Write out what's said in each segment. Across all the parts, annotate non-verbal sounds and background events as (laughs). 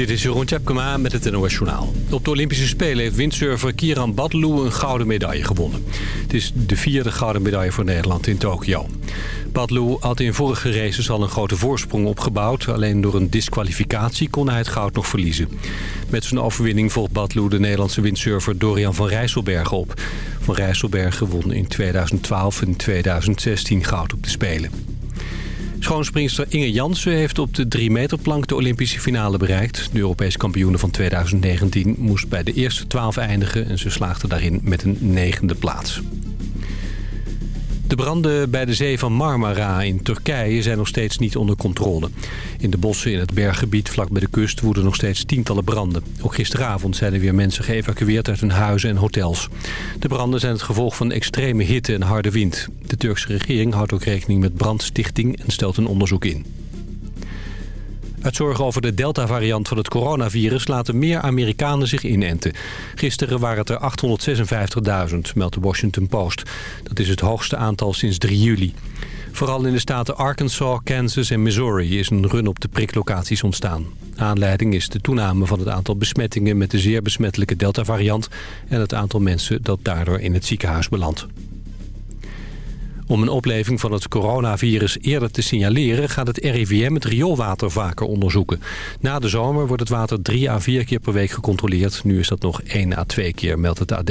Dit is Jeroen Tjepkema met het NOS Journaal. Op de Olympische Spelen heeft windsurfer Kieran Badlou een gouden medaille gewonnen. Het is de vierde gouden medaille voor Nederland in Tokio. Badlou had in vorige races al een grote voorsprong opgebouwd. Alleen door een disqualificatie kon hij het goud nog verliezen. Met zijn overwinning volgt Badlou de Nederlandse windsurfer Dorian van Rijsselbergen op. Van Rijsselbergen won in 2012 en 2016 goud op de Spelen. Schoonspringster Inge Jansen heeft op de 3 meter plank de Olympische finale bereikt. De Europese kampioene van 2019 moest bij de eerste 12 eindigen en ze slaagde daarin met een negende plaats. De branden bij de zee van Marmara in Turkije zijn nog steeds niet onder controle. In de bossen in het berggebied vlak bij de kust woeden nog steeds tientallen branden. Ook gisteravond zijn er weer mensen geëvacueerd uit hun huizen en hotels. De branden zijn het gevolg van extreme hitte en harde wind. De Turkse regering houdt ook rekening met brandstichting en stelt een onderzoek in. Uit zorg over de Delta-variant van het coronavirus laten meer Amerikanen zich inenten. Gisteren waren het er 856.000, meldt de Washington Post. Dat is het hoogste aantal sinds 3 juli. Vooral in de staten Arkansas, Kansas en Missouri is een run op de priklocaties ontstaan. Aanleiding is de toename van het aantal besmettingen met de zeer besmettelijke Delta-variant... en het aantal mensen dat daardoor in het ziekenhuis belandt. Om een opleving van het coronavirus eerder te signaleren... gaat het RIVM het rioolwater vaker onderzoeken. Na de zomer wordt het water drie à vier keer per week gecontroleerd. Nu is dat nog één à twee keer, meldt het AD.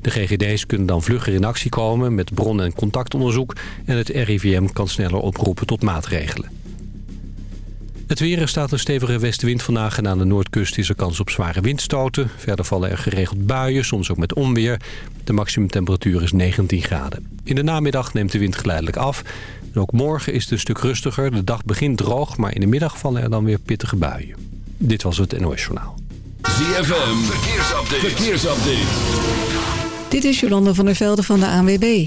De GGD's kunnen dan vlugger in actie komen met bron- en contactonderzoek... en het RIVM kan sneller oproepen tot maatregelen. Het weer staat een stevige westenwind vandaag en aan de noordkust is er kans op zware windstoten. Verder vallen er geregeld buien, soms ook met onweer. De maximumtemperatuur is 19 graden. In de namiddag neemt de wind geleidelijk af. En ook morgen is het een stuk rustiger. De dag begint droog, maar in de middag vallen er dan weer pittige buien. Dit was het NOS Journaal. ZFM, verkeersupdate. verkeersupdate. Dit is Jolanda van der Velde van de ANWB.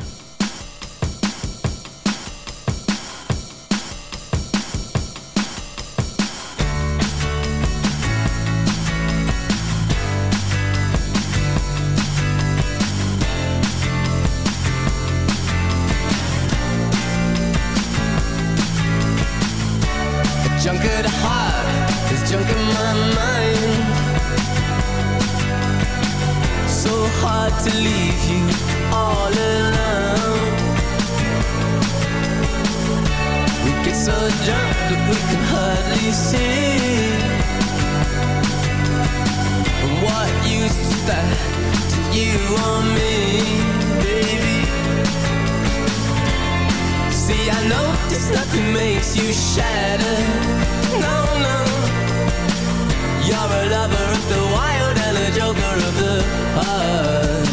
Hard to leave you all alone. We get so drunk that we can hardly see. What use is that to you or me, baby? See, I know nothing makes you shatter. No, no. You're a lover of the wild joker of the heart.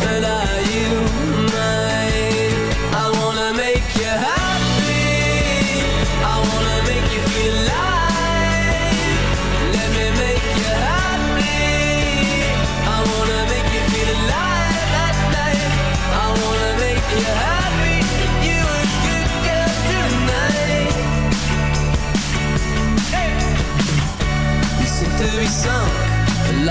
But are you mine?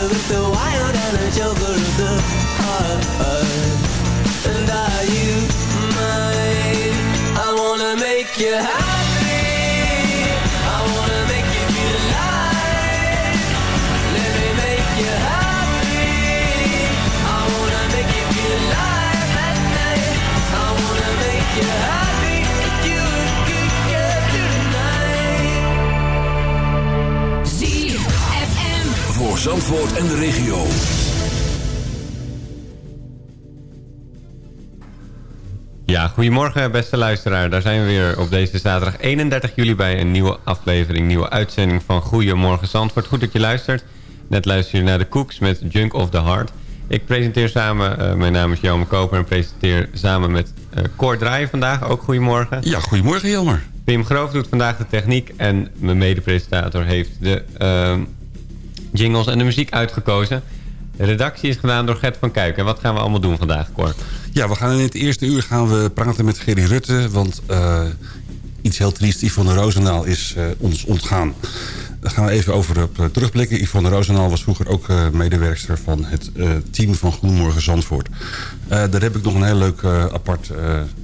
With the wire. Zandvoort en de regio. Ja, goedemorgen beste luisteraar. Daar zijn we weer op deze zaterdag 31 juli bij een nieuwe aflevering, nieuwe uitzending van Goedemorgen Zandvoort. Goed dat je luistert. Net luister je naar de Cooks met Junk of the Heart. Ik presenteer samen, eh, mijn naam is Jelmer Koper en presenteer samen met uh, Cor Draaien vandaag. Ook goedemorgen. Ja, goedemorgen Jelmer. Pim Groof doet vandaag de techniek en mijn mede-presentator heeft de ehm, jingles en de muziek uitgekozen. De redactie is gedaan door Gert van Kuik. En wat gaan we allemaal doen vandaag, Cor? Ja, we gaan in het eerste uur gaan we praten met Gerry Rutte. Want uh, iets heel triest, Yvonne Roosendaal is uh, ons ontgaan. Daar gaan we even over op, uh, terugblikken. Yvonne Roosendaal was vroeger ook medewerkster van het team van Goedemorgen Zandvoort. daar heb ik nog een heel leuk apart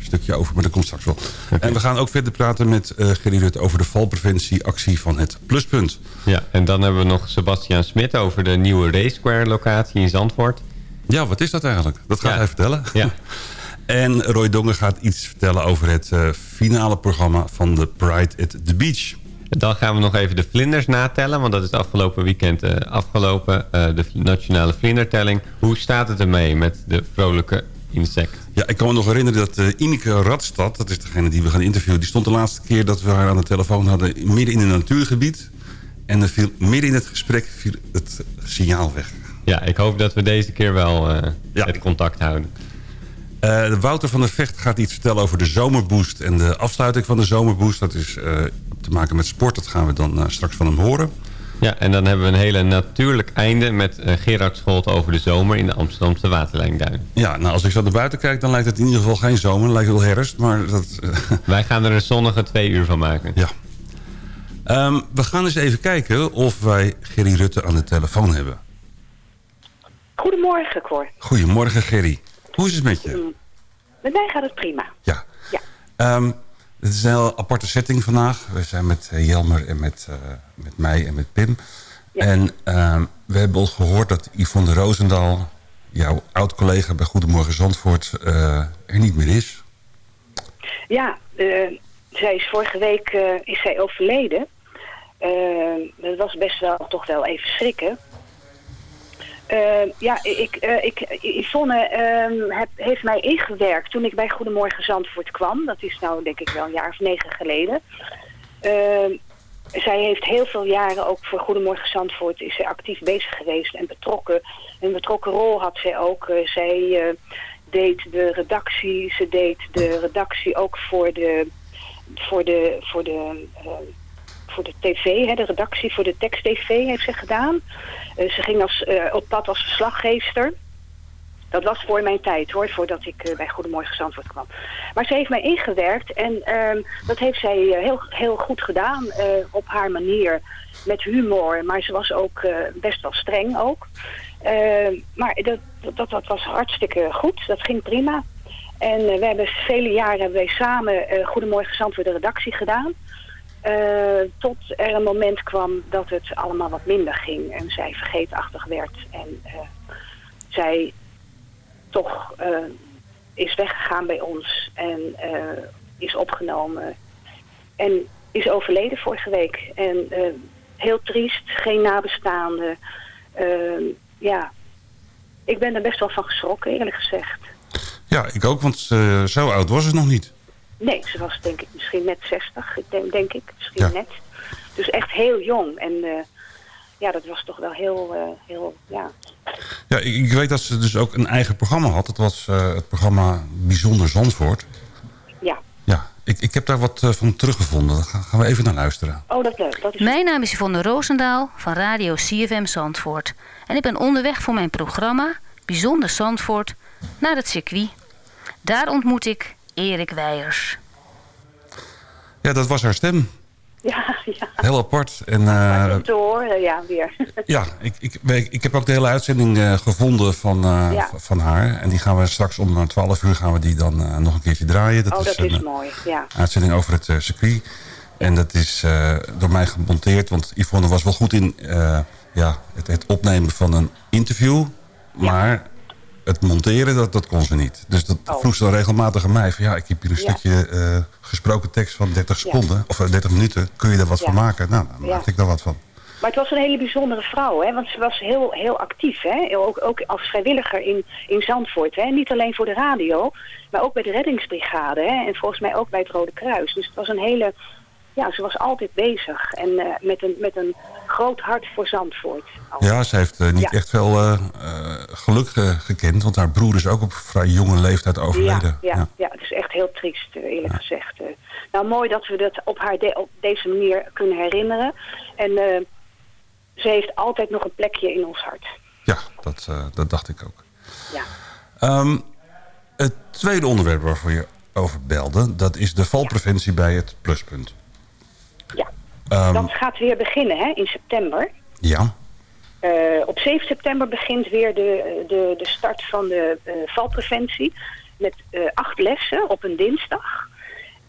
stukje over, maar dat komt straks wel. Okay. En we gaan ook verder praten met Gerry Rutte over de valpreventieactie van het Pluspunt. Ja, en dan hebben we nog Sebastian Smit over de nieuwe Race Square locatie in Zandvoort. Ja, wat is dat eigenlijk? Dat gaat Ja. hij vertellen. Ja. (laughs) En Roy Dongen gaat iets vertellen over het eh, finale programma van de Pride at the Beach. Dan gaan we nog even de vlinders natellen. Want dat is afgelopen weekend eh, afgelopen. eh, de nationale vlindertelling. Hoe staat het ermee met de vrolijke insect? Ja, ik kan me nog herinneren dat eh, Ineke Radstad, dat is degene die we gaan interviewen... die stond de laatste keer dat we haar aan de telefoon hadden midden in een natuurgebied. En er viel, midden in het gesprek viel het signaal weg. Ja, ik hoop dat we deze keer wel Ja. het contact houden. Wouter van der Vecht gaat iets vertellen over de zomerboost en de afsluiting van de zomerboost. Dat is te maken met sport, dat gaan we dan eh, straks van hem horen. Ja, en dan hebben we een hele natuurlijk einde met eh, Gerard Scholt over de zomer in de Amsterdamse Waterlijnduin. Ja, nou als ik zo naar buiten kijk, dan lijkt het in ieder geval geen zomer. Dan lijkt het wel herfst, maar dat... eh, (laughs) Wij gaan er een zonnige twee uur van maken. ja. Ehm, we gaan eens even kijken of wij Gerry Rutte aan de telefoon hebben. Goedemorgen, Cor. Goedemorgen Gerry. Hoe is het met je? Met mij gaat het prima. Ja. Ja. Ehm, het is een heel aparte setting vandaag. We zijn met eh, Jelmer en met, eh, met mij en met Pim. Ja. En ehm, we hebben al gehoord dat Yvonne Roosendaal... jouw oud-collega bij Goedemorgen Zandvoort... eh, er niet meer is. Ja, zij is vorige week is zij overleden. Dat was best wel toch wel even schrikken. Eh, ja, ik, eh, ik, Yvonne ehm, heeft mij ingewerkt toen ik bij Goedemorgen Zandvoort kwam. Dat is nou denk ik wel een jaar of negen geleden. Ehm, zij heeft heel veel jaren ook voor Goedemorgen Zandvoort is zij actief bezig geweest en betrokken. Een betrokken rol had zij ook. Eh, zij eh, deed de redactie, ze deed de redactie ook voor de, voor de, voor de, eh, voor de tv, hè, de redactie voor de tekst-tv heeft ze gedaan. Eh, ze ging als, eh, op pad als verslaggeefster. Dat was voor mijn tijd hoor, voordat ik eh, bij Goedemorgen Zandvoort kwam. Maar ze heeft mij ingewerkt en ehm, dat heeft zij heel, heel goed gedaan op haar manier. Met humor, maar ze was ook best wel streng ook. Eh, maar dat, dat, dat was hartstikke goed, dat ging prima. En we hebben vele jaren hebben wij samen Goedemorgen Zandvoort de redactie gedaan. Eh, tot er een moment kwam dat het allemaal wat minder ging en zij vergeetachtig werd. En eh, zij toch eh, is weggegaan bij ons en is opgenomen. En is overleden vorige week. En heel triest, geen nabestaanden. Ja, ik ben er best wel van geschrokken, eerlijk gezegd. Ja, ik ook, want zo oud was ze nog niet. Nee, ze was denk ik misschien net 60, ik denk, denk ik. Misschien Ja. net. Dus echt heel jong. En eh, ja, dat was toch wel heel, eh, heel ja. Ja, ik, ik weet dat ze dus ook een eigen programma had. Dat was eh, het programma Bijzonder Zandvoort. Ja. Ja, ik, ik heb daar wat van teruggevonden. Daar gaan we even naar luisteren. Oh, dat leuk. Dat is Mijn naam is Yvonne Roosendaal van Radio CFM Zandvoort. En ik ben onderweg voor mijn programma Bijzonder Zandvoort naar het circuit. Daar ontmoet ik Erik Weijers. Ja, dat was haar stem. Ja, ja. Heel apart. En, eh, Om te horen, ja, weer. (laughs) ja, ik, ik, ik, ik heb ook de hele uitzending eh, gevonden van, eh, Ja. van haar. En die gaan we straks om eh, 12 uur gaan we die dan eh, nog een keertje draaien. oh, dat een, is eh, mooi, ja. uitzending over het circuit. En dat is eh, door mij gemonteerd. Want Yvonne was wel goed in eh, ja, het, het opnemen van een interview. Maar het monteren, dat, dat kon ze niet. Dus dat Oh. vroeg ze dan regelmatig aan mij. Van, ja, ik heb hier een Ja. stukje eh, gesproken tekst van 30 Ja. seconden. Of eh, 30 minuten. Kun je daar wat van maken? Nou, dan Ja. maakte ik daar wat van. Maar het was een hele bijzondere vrouw, hè? want ze was heel, heel actief. Hè? Ook, ook als vrijwilliger in, in Zandvoort. Hè? Niet alleen voor de radio, maar ook bij de reddingsbrigade. Hè? En volgens mij ook bij het Rode Kruis. Dus het was een hele... Ja, ze was altijd bezig. En eh, met, een, met een groot hart voor Zandvoort. Ja, ze heeft eh, niet Ja. echt veel eh, geluk gekend. Want haar broer is ook op vrij jonge leeftijd overleden. Ja, ja, ja. het is echt heel triest, eerlijk gezegd. Nou, mooi dat we dat op haar de- op deze manier kunnen herinneren. En ze heeft altijd nog een plekje in ons hart. Ja, dat, dat dacht ik ook. Ja. Ehm, het tweede onderwerp waarvoor je over belde... dat is de valpreventie bij het pluspunt. Ehm, Dat gaat weer beginnen hè, in september. ja, Eh, op 7 september begint weer de, de, de start van de eh, valpreventie. Met eh, acht lessen op een dinsdag.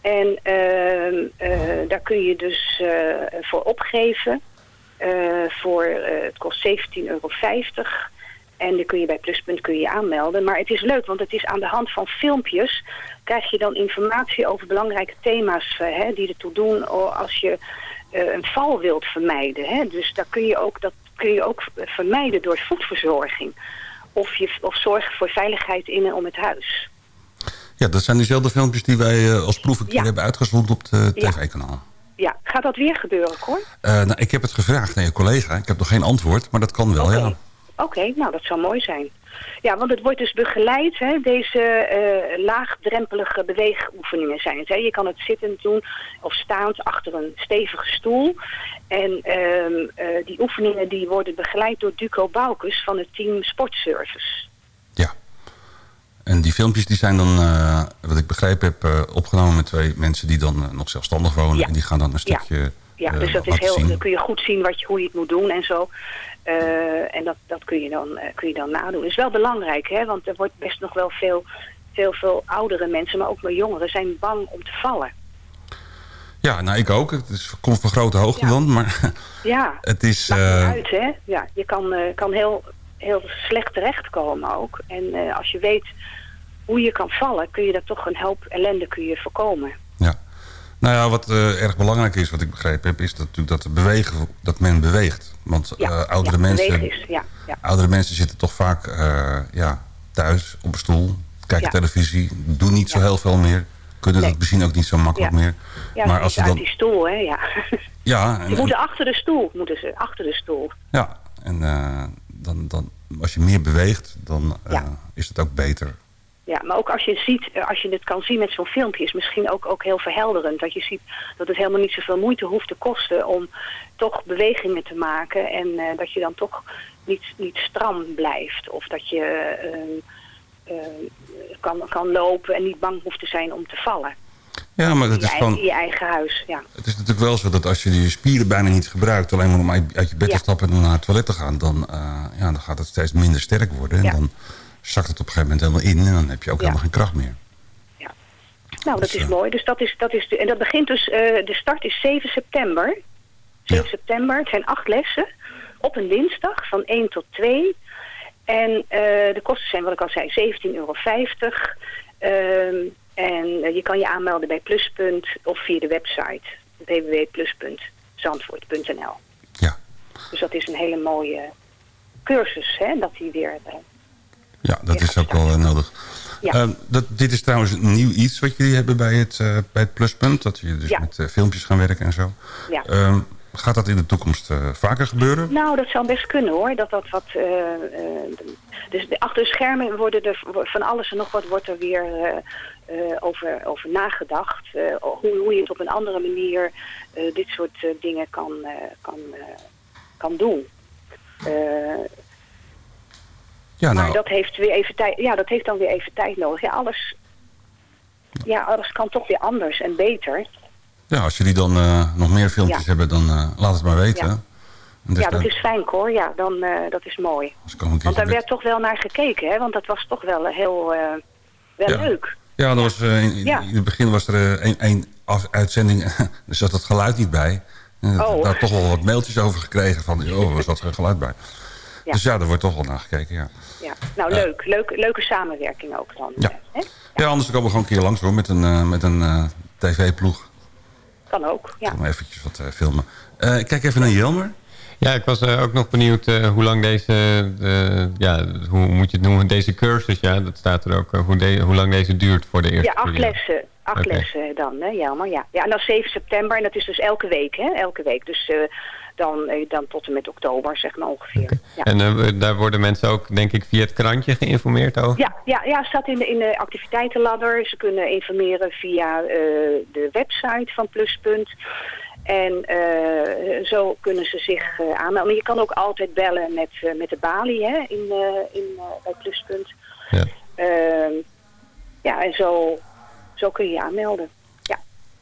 En ehm, eh, daar kun je dus voor opgeven. Voor, het kost 17,50 euro. En dan kun je bij Pluspunt kun je je aanmelden. Maar het is leuk, want het is aan de hand van filmpjes... krijg je dan informatie over belangrijke thema's hè, die ertoe doen... als je een val wilt vermijden. Hè? Dus daar kun je ook, dat kun je ook vermijden door voedverzorging. Of, je, of zorgen voor veiligheid in en om het huis. ja, dat zijn diezelfde filmpjes die wij eh, als proef een keer Ja. hebben uitgezonden op de tv-kanaal. Ja, gaat dat weer gebeuren, hoor? Eh, nou, ik heb het gevraagd aan je collega. Ik heb nog geen antwoord, maar dat kan wel, ja. Oké, nou dat zou mooi zijn. Ja, want het wordt dus begeleid, hè, deze eh, laagdrempelige beweegoefeningen zijn het. Hè. Je kan het zittend doen of staand achter een stevige stoel. En ehm, eh, die oefeningen die worden begeleid door Duco Bouwkes van het team Sportservice. Ja. En die filmpjes die zijn dan, eh, wat ik begrepen heb, opgenomen met twee mensen die dan nog zelfstandig wonen. Ja. En die gaan dan een stukje Ja, eh, dus dat is heel, dan kun je goed zien wat je, hoe je het moet doen en zo. Eh, en dat, dat kun, je dan, eh, kun je dan nadoen. Het is wel belangrijk, hè, want er wordt best nog wel veel, veel, veel oudere mensen, maar ook wel jongeren, zijn bang om te vallen. Ja, nou ik ook. Het is, komt van grote hoogte Ja. dan, maar (laughs) Ja, (laughs) het is... uit, hè. Ja, je kan, kan heel, heel slecht terechtkomen ook. En als je weet hoe je kan vallen, kun je dat toch een hoop ellende kun je voorkomen. Nou ja, wat eh, erg belangrijk is, wat ik begrepen heb, is dat, natuurlijk dat, bewegen, dat men beweegt. Want Ja, eh, oudere, ja, mensen, is, ja, ja. oudere mensen zitten toch vaak eh, ja, thuis op een stoel, kijken televisie, doen niet zo heel veel meer. Kunnen Nee. dat misschien ook niet zo makkelijk meer. Maar als ze dan... die stoel, hè, ja. (laughs) Ja, en, Ze moeten achter de stoel, moeten ze, achter de stoel. ja, en dan, dan, als je meer beweegt, dan is het ook beter. Ja, maar ook als je, ziet, eh, als je het kan zien met zo'n filmpje, is misschien ook, ook heel verhelderend. Dat je ziet dat het helemaal niet zoveel moeite hoeft te kosten om toch bewegingen te maken. En eh, dat je dan toch niet, niet stram blijft. Of dat je eh, kan, kan lopen en niet bang hoeft te zijn om te vallen. Ja, maar je, is gewoon... in je eigen huis, ja. Het is natuurlijk wel zo dat als je je spieren bijna niet gebruikt... alleen maar om uit je bed Ja. te stappen en naar het toilet te gaan... dan, ja, dan gaat het steeds minder sterk worden. En Ja. dan zakt het op een gegeven moment helemaal in... en dan heb je ook Ja. helemaal geen kracht meer. Nou, dat Dus, is eh, mooi. Dus dat is, dat is de, en dat begint dus, eh, de start is 7 september. 7 Ja. september, het zijn acht lessen. Op een dinsdag van 1 tot 2. En eh, de kosten zijn, wat ik al zei, 17,50 euro. Ehm, en je kan je aanmelden bij Pluspunt of via de website www.plus.zandvoort.nl. Ja, Dus dat is een hele mooie cursus, hè, dat die weer... ja dat is ook wel eh, nodig. Ja. Eh, dat, dit is trouwens een nieuw iets wat jullie hebben bij het, eh, bij het pluspunt. Dat jullie dus Ja. met eh, filmpjes gaan werken en zo. ja. Ehm, gaat dat in de toekomst vaker gebeuren? Nou, dat zou best kunnen hoor. Dat dat wat. dus achter de schermen worden er van alles en nog wat wordt er weer over, over nagedacht. Hoe, hoe je het op een andere manier dit soort dingen kan, kan, eh, kan doen. Ja, maar nou, dat heeft weer even tijd. Ja, dat heeft dan weer even tijd nodig. Ja, alles. Ja, alles kan toch weer anders en beter. Ja, als jullie dan eh, nog meer filmpjes Ja. hebben, dan eh, laat het maar weten. Ja. Dus ja, dat dan- is fijn hoor. Ja, dan, eh, dat is mooi. Want daar met- werd toch wel naar gekeken, hè? Want dat was toch wel heel wel Ja. leuk. Ja, er was, in, in het begin was er een, een af- uitzending, (laughs) er zat het geluid niet bij. Oh. Daar toch wel wat mailtjes over gekregen van, oh, er zat geen geluid bij. Ja. Dus ja, er wordt toch wel naar gekeken, ja. Ja. Nou, leuk. leuk. Leuke samenwerking ook dan. Ja. eh, Hè? Ja, anders komen we gewoon een keer langs hoor, met een, eh, met een eh, tv-ploeg. Kan ook, ja. Kom maar eventjes wat eh, filmen. Eh, ik kijk even naar Jelmer. Ja, ik was eh, ook nog benieuwd eh, hoe lang deze, eh, ja, hoe moet je het noemen, deze cursus, ja, dat staat er ook, hoe, de- hoe lang deze duurt voor de eerste Ja, acht periode. lessen. Acht lessen dan, hè, Jelmer. Ja. ja, en dan 7 september. En dat is dus elke week, hè? Elke week. Dus eh, dan, eh, dan tot en met oktober, zeg maar ongeveer. Ja. En eh, daar worden mensen ook, denk ik, via het krantje geïnformeerd over? Ja, ja, ja, het staat in de, in de activiteitenladder. Ze kunnen informeren via eh, de website van Pluspunt. En zo kunnen ze zich aanmelden. Maar je kan ook altijd bellen met, met de balie hè, in, in, bij Pluspunt. Ja. Ehm, ja, en zo, zo kun je je aanmelden.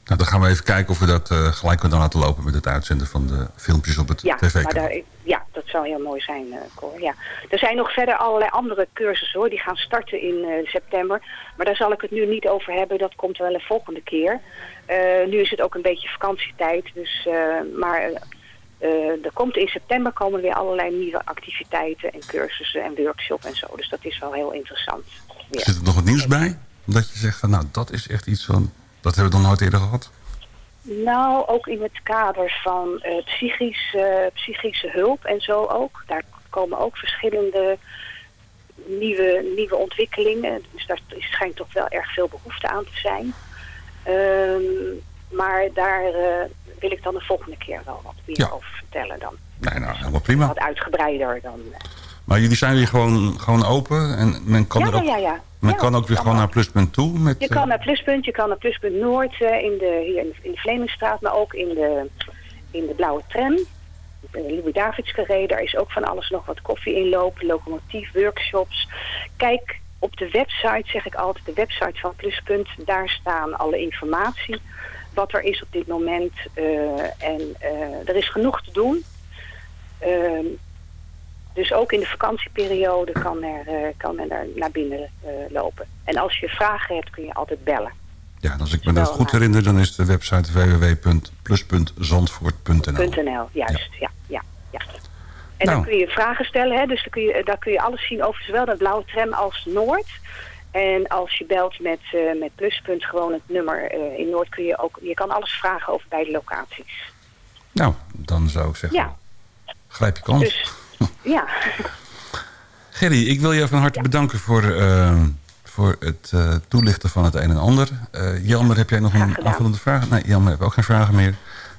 Nou, dan gaan we even kijken of we dat eh, gelijk kunnen laten lopen met het uitzenden van de filmpjes op het ja, tv maar daar, ja dat zou heel mooi zijn, eh Cor. Ja. Er zijn nog verder allerlei andere cursussen hoor. Die gaan starten in eh, september. Maar daar zal ik het nu niet over hebben. Dat komt wel een volgende keer. Nu is het ook een beetje vakantietijd. Dus, maar er komt in september komen weer allerlei nieuwe activiteiten en cursussen en workshops en zo. Dus dat is wel heel interessant. Ja. Zit er nog wat nieuws bij? Dat je zegt van, nou, dat is echt iets van... Dat hebben we nog nooit eerder gehad. Nou, ook in het kader van eh, psychisch, eh, psychische hulp en zo ook. Daar komen ook verschillende nieuwe, nieuwe ontwikkelingen. Dus daar schijnt toch wel erg veel behoefte aan te zijn. Ehm, maar daar eh, wil ik dan de volgende keer wel wat meer Ja. over vertellen dan. Nee, nou, helemaal prima. Wat uitgebreider dan. Eh. Maar jullie zijn weer gewoon, gewoon open en men kan ja, er ook, ja, ja. men kan ook weer gewoon naar Pluspunt toe. Met, Je eh, kan naar Pluspunt, je kan naar Pluspunt Noord eh, in de, hier in de, in de Vlemingstraat, maar ook in de, in de Blauwe Tram. De Louis Davids Carré, daar is ook van alles nog wat koffie inloop, locomotief, workshops. Kijk op de website, zeg ik altijd, de website van Pluspunt, daar staan alle informatie. Wat er is op dit moment. eh, en eh, er is genoeg te doen. Ehm, dus ook in de vakantieperiode kan, er, eh, kan men er naar binnen eh, lopen. En als je vragen hebt, kun je altijd bellen. ja, en als ik me dat goed herinner, dan is de website www.plus.zandvoort.nl. .nl, juist. Ja, ja, ja. En Nou. dan kun je vragen stellen. Hè, dus dan kun je, daar kun je alles zien over zowel de blauwe tram als Noord. En als je belt met, eh, met Pluspunt, gewoon het nummer eh, in Noord, kun je ook... Je kan alles vragen over beide locaties. Nou, dan zou ik zeggen, Ja, grijp je kans. dus... ja. Gerry, ik wil je van harte bedanken voor, eh, voor het eh, toelichten van het een en ander. Jelmer, heb jij nog een aanvullende vraag? Nee, Jelmer heeft ook geen vragen meer.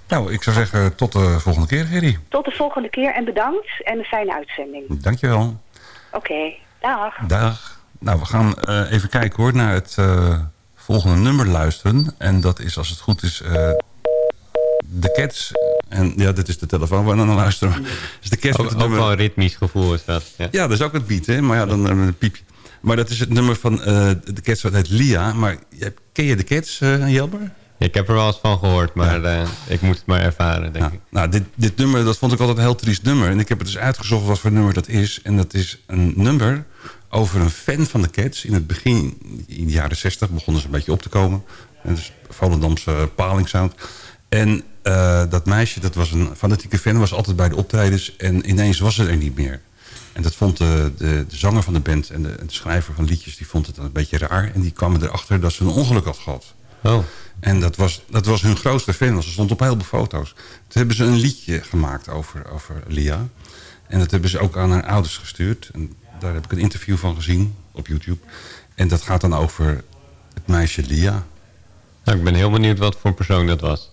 Nou, ik zou zeggen tot de volgende keer, Gerry. Tot de volgende keer en bedankt. En een fijne uitzending. Dankjewel. Oké, dag. Dag. Nou, we gaan eh, even kijken hoor, naar het volgende nummer luisteren. En dat is, als het goed is, de Cats. En ja, dit is de telefoon waar we naar luisteren. Dus de met Ook, het ook nummer... wel een ritmisch gevoel is dat. Ja. Ja, dat is ook het beat, hè? Maar ja, dan eh, een piepje. Maar dat is het nummer van eh, de Cats, dat heet Lia. Maar ken je de Cats, eh Jelber? Ik heb er wel eens van gehoord, maar eh, ik moet het maar ervaren, denk Ja. ik. Nou, dit, dit nummer, dat vond ik altijd een heel triest nummer. En ik heb het dus uitgezocht wat voor nummer dat is. En dat is een nummer over een fan van de Cats. In het begin, in de jaren zestig, begonnen ze een beetje op te komen. En dus Volendamse palingsound. En eh, dat meisje, dat was een fanatieke fan, was altijd bij de optredens. En ineens was ze er niet meer. En dat vond de, de, de zanger van de band en de, schrijver van liedjes... die vond het een beetje raar. En die kwamen erachter dat ze een ongeluk had gehad. Oh, En dat was, dat was hun grootste fan, want ze stond op heel veel foto's. Toen hebben ze een liedje gemaakt over, over Lia. En dat hebben ze ook aan haar ouders gestuurd. En daar heb ik een interview van gezien op YouTube. En dat gaat dan over het meisje Lia. nou, ik ben heel benieuwd wat voor persoon dat was.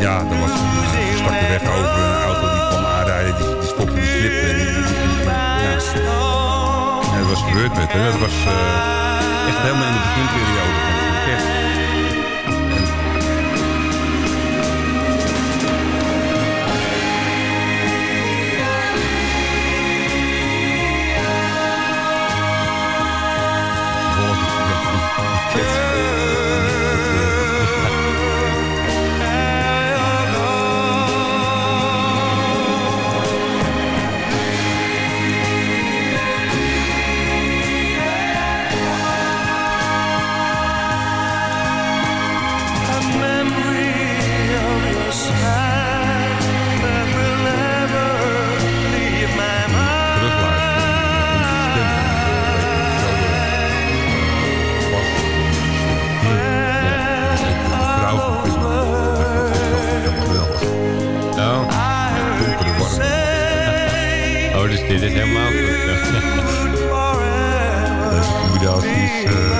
ja, dan was een, eh, stak de weg over een auto die kwam aanrijden. Die, die stopte die slip. En die, die, ja. ja, dat was gebeurd met hem Dat was eh, echt helemaal in de beginperiode dit is helemaal goed. (laughs) Deze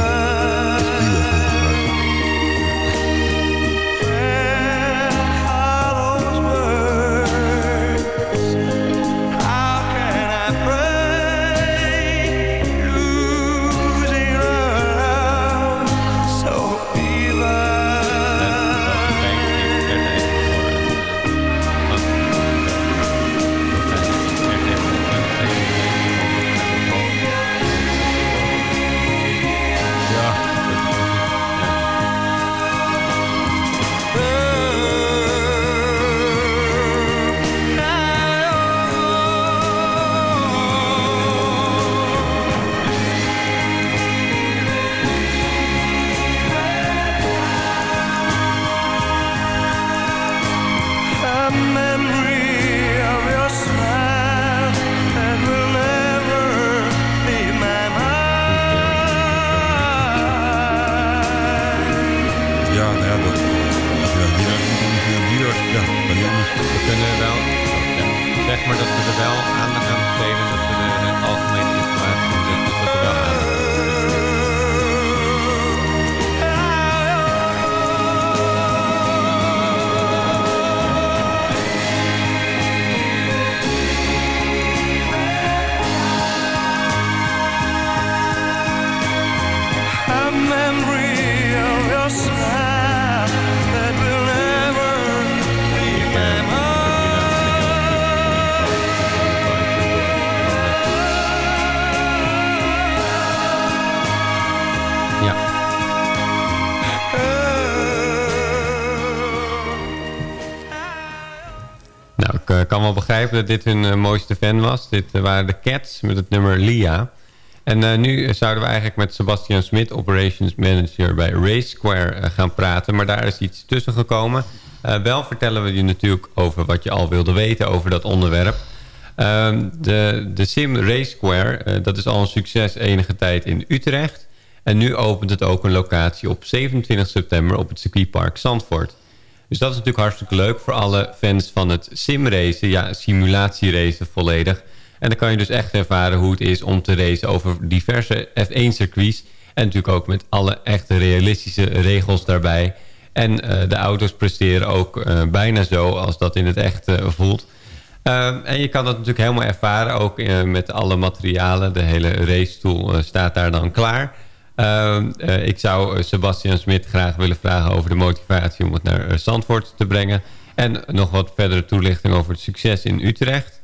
dat dit hun eh, mooiste fan was. Dit eh, waren de Cats met het nummer Lia. En eh, nu zouden we eigenlijk met Sebastian Smit, Operations Manager bij Race Square, gaan praten. Maar daar is iets tussen gekomen. Wel vertellen we je natuurlijk over wat je al wilde weten over dat onderwerp. Ehm, de, de Sim Race Square, dat is al een succes enige tijd in Utrecht. En nu opent het ook een locatie op 27 september op het circuitpark Zandvoort. Dus dat is natuurlijk hartstikke leuk voor alle fans van het simracen. Ja, simulatieracen volledig. En dan kan je dus echt ervaren hoe het is om te racen over diverse F1-circuits. En natuurlijk ook met alle echte realistische regels daarbij. En eh, de auto's presteren ook eh, bijna zo als dat in het echt eh, voelt. Ehm, en je kan dat natuurlijk helemaal ervaren, ook met alle materialen. De hele racestoel eh, staat daar dan klaar. Ehm, eh, ik zou eh, Sebastian Smit graag willen vragen over de motivatie om het naar eh, Zandvoort te brengen. En nog wat verdere toelichting over het succes in Utrecht.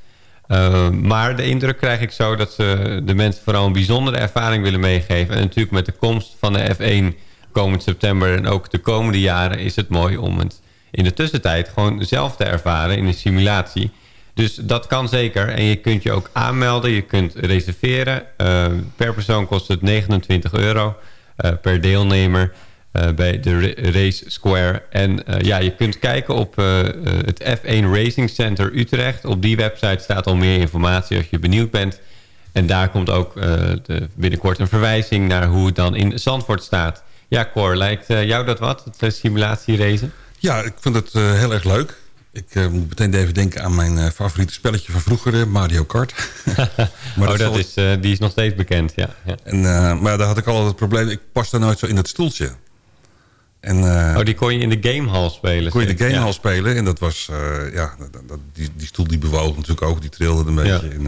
Ehm, maar de indruk krijg ik zo dat ze de mensen vooral een bijzondere ervaring willen meegeven. En natuurlijk met de komst van de F1 komend september en ook de komende jaren is het mooi om het in de tussentijd gewoon zelf te ervaren in een simulatie. Dus dat kan zeker. En je kunt je ook aanmelden. Je kunt reserveren. Uh, per persoon kost het 29 euro uh, per deelnemer uh, bij de Race Square. En ja, je kunt kijken op het F1 Racing Center Utrecht. Op die website staat al meer informatie als je benieuwd bent. En daar komt ook de, binnenkort een verwijzing naar hoe het dan in Zandvoort staat. Ja, Cor, lijkt jou dat wat, het simulatieracen? Ja, ik vind het heel erg leuk. Ik uh, moet meteen even denken aan mijn uh, favoriete spelletje van vroeger, Mario Kart. (laughs) maar oh, dat, dat is, uh, die is nog steeds bekend, ja. ja. En, maar daar had ik altijd het probleem, ik paste nooit zo in het stoeltje. En, oh, die kon je in de gamehall spelen? Kon je in de gamehall ja. spelen en dat was, ja, dat, dat, die, die stoel die bewoog natuurlijk ook, die trilde een beetje. Ja. En,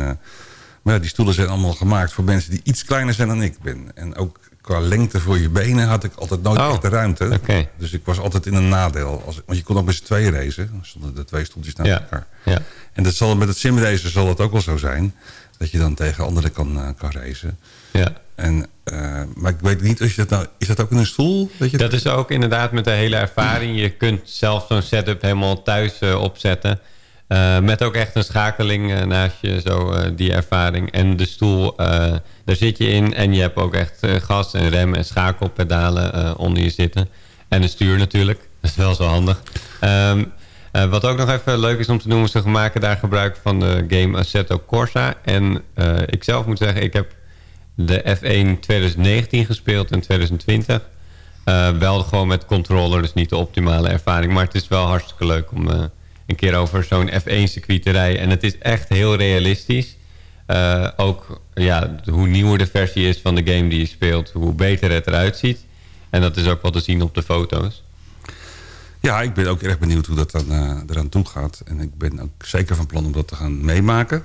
Maar ja, die stoelen zijn allemaal gemaakt voor mensen die iets kleiner zijn dan ik ben. En ook qua lengte voor je benen had ik altijd nooit Oh, echt de ruimte. Dus ik was altijd in een nadeel. Als, want je kon ook met z'n tweeën racen. Dan stonden de twee stoeltjes naast Ja, elkaar. ja. En dat zal, met het simracen zal het ook wel zo zijn. Dat je dan tegen anderen kan, eh, kan racen. ja. En, eh, maar ik weet niet, als je dat nou, is dat ook in een stoel? Dat je Dat is ook inderdaad met de hele ervaring. Je kunt zelf zo'n setup helemaal thuis eh, opzetten. Eh, met ook echt een schakeling eh, naast je, zo eh, die ervaring. En de stoel, daar zit je in. En je hebt ook echt gas en rem en schakelpedalen onder je zitten. En een stuur natuurlijk. (laughs) Dat is wel zo handig. Ehm, eh, wat ook nog even leuk is om te noemen... ze maken daar gebruik van de game Assetto Corsa. En ik zelf moet zeggen, ik heb de F1 2019 gespeeld en 2020. Eh, wel gewoon met controller, dus niet de optimale ervaring. Maar het is wel hartstikke leuk om een keer over zo'n F1-circuit te rijden. En het is echt heel realistisch. Eh, ook ja, hoe nieuwer de versie is van de game die je speelt... hoe beter het eruit ziet. En dat is ook wel te zien op de foto's. Ja, ik ben ook erg benieuwd hoe dat dan eh, eraan toe gaat. En ik ben ook zeker van plan om dat te gaan meemaken.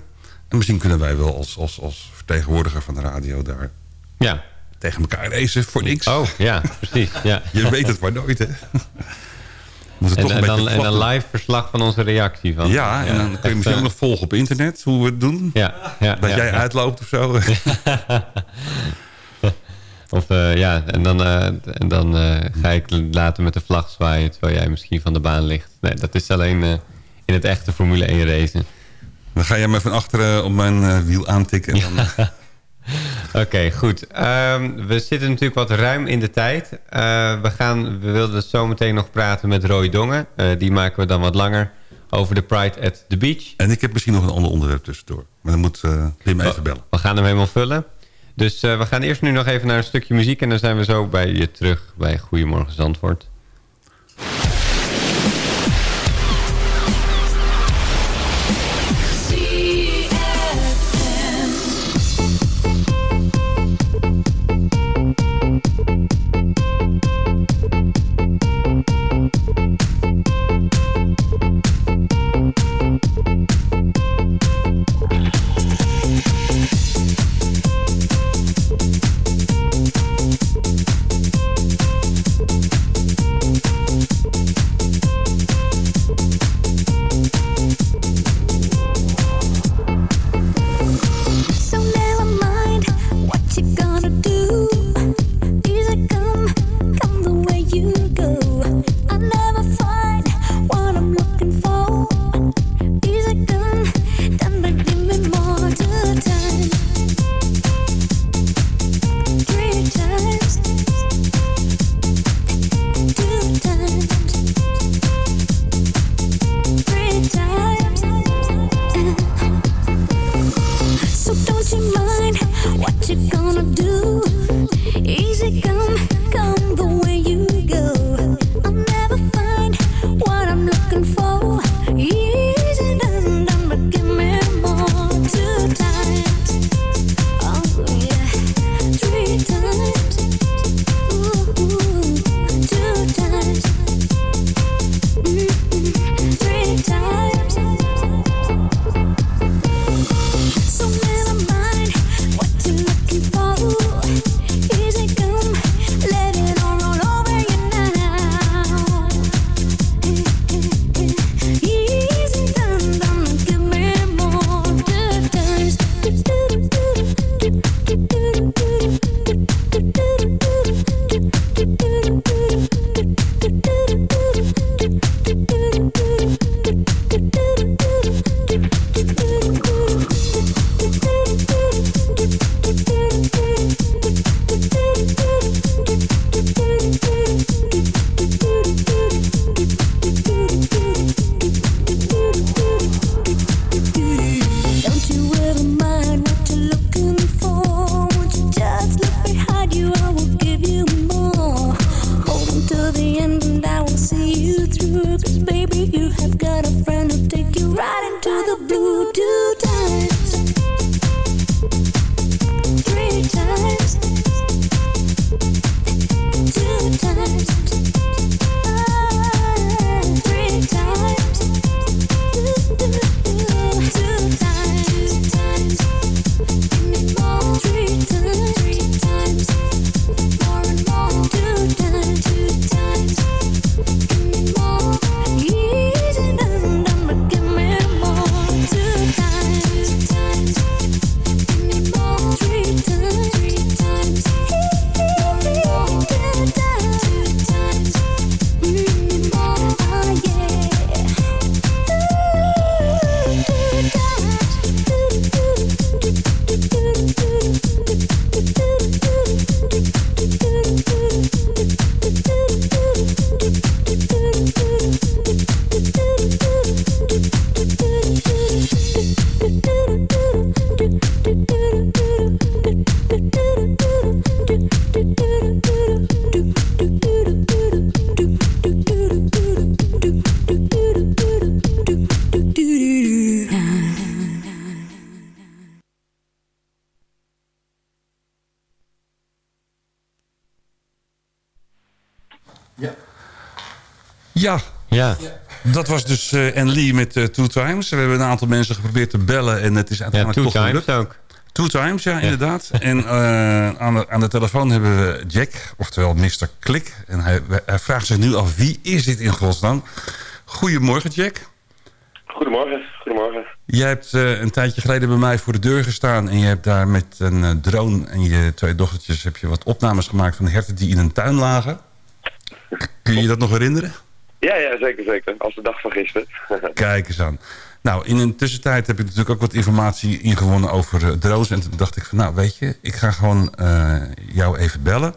En misschien kunnen wij wel als, als, als vertegenwoordiger van de radio daar Ja. tegen elkaar racen voor niks. Oh, ja, precies. Ja. (laughs) Je weet het maar nooit, hè? (laughs) Moet En, toch en dan, en een live verslag van onze reactie. Van, Ja, en dan kun je echt, misschien ook eh, nog volgen op internet hoe we het doen. Ja, ja, Dat ja, jij ja. uitloopt of zo. (laughs) Of eh, ja, en dan, eh, en dan eh, ga ik later met de vlag zwaaien... terwijl jij misschien van de baan ligt. Nee, dat is alleen eh, in het echte Formule 1 racen. Dan ga jij me van achteren op mijn eh, wiel aantikken. En dan, (laughs) (laughs) Oké, goed. Ehm, we zitten natuurlijk wat ruim in de tijd. Eh, we, gaan, we wilden zo meteen nog praten met Roy Dongen. Eh, die maken we dan wat langer over de Pride at the Beach. en ik heb misschien nog een ander onderwerp tussendoor. Maar dan moet Wim even bellen. We gaan hem helemaal vullen. Dus we gaan eerst nu nog even naar een stukje muziek... en dan zijn we zo bij je terug bij Goedemorgen Zandvoort. Ja, Ja, dat was dus eh Anne Lee met eh, Two Times. We hebben een aantal mensen geprobeerd te bellen en het is ja uiteindelijk two toch times gelukt. ook. Two Times, ja, inderdaad. En eh, aan, de, aan de telefoon hebben we Jack, oftewel Mr. Klik. En hij, hij vraagt zich nu af, wie is dit in godsnaam? Goedemorgen, Jack. Goedemorgen, goedemorgen. Jij hebt eh, een tijdje geleden bij mij voor de deur gestaan... en je hebt daar met een eh, drone en je twee dochtertjes... heb je wat opnames gemaakt van herten die in een tuin lagen. Kun je je dat nog herinneren? Ja, ja, zeker, zeker. Als de dag van gisteren. (laughs) Kijk eens aan. Nou, in een tussentijd heb ik natuurlijk ook wat informatie ingewonnen over eh, drones. En toen dacht ik van, nou weet je, ik ga gewoon eh, jou even bellen.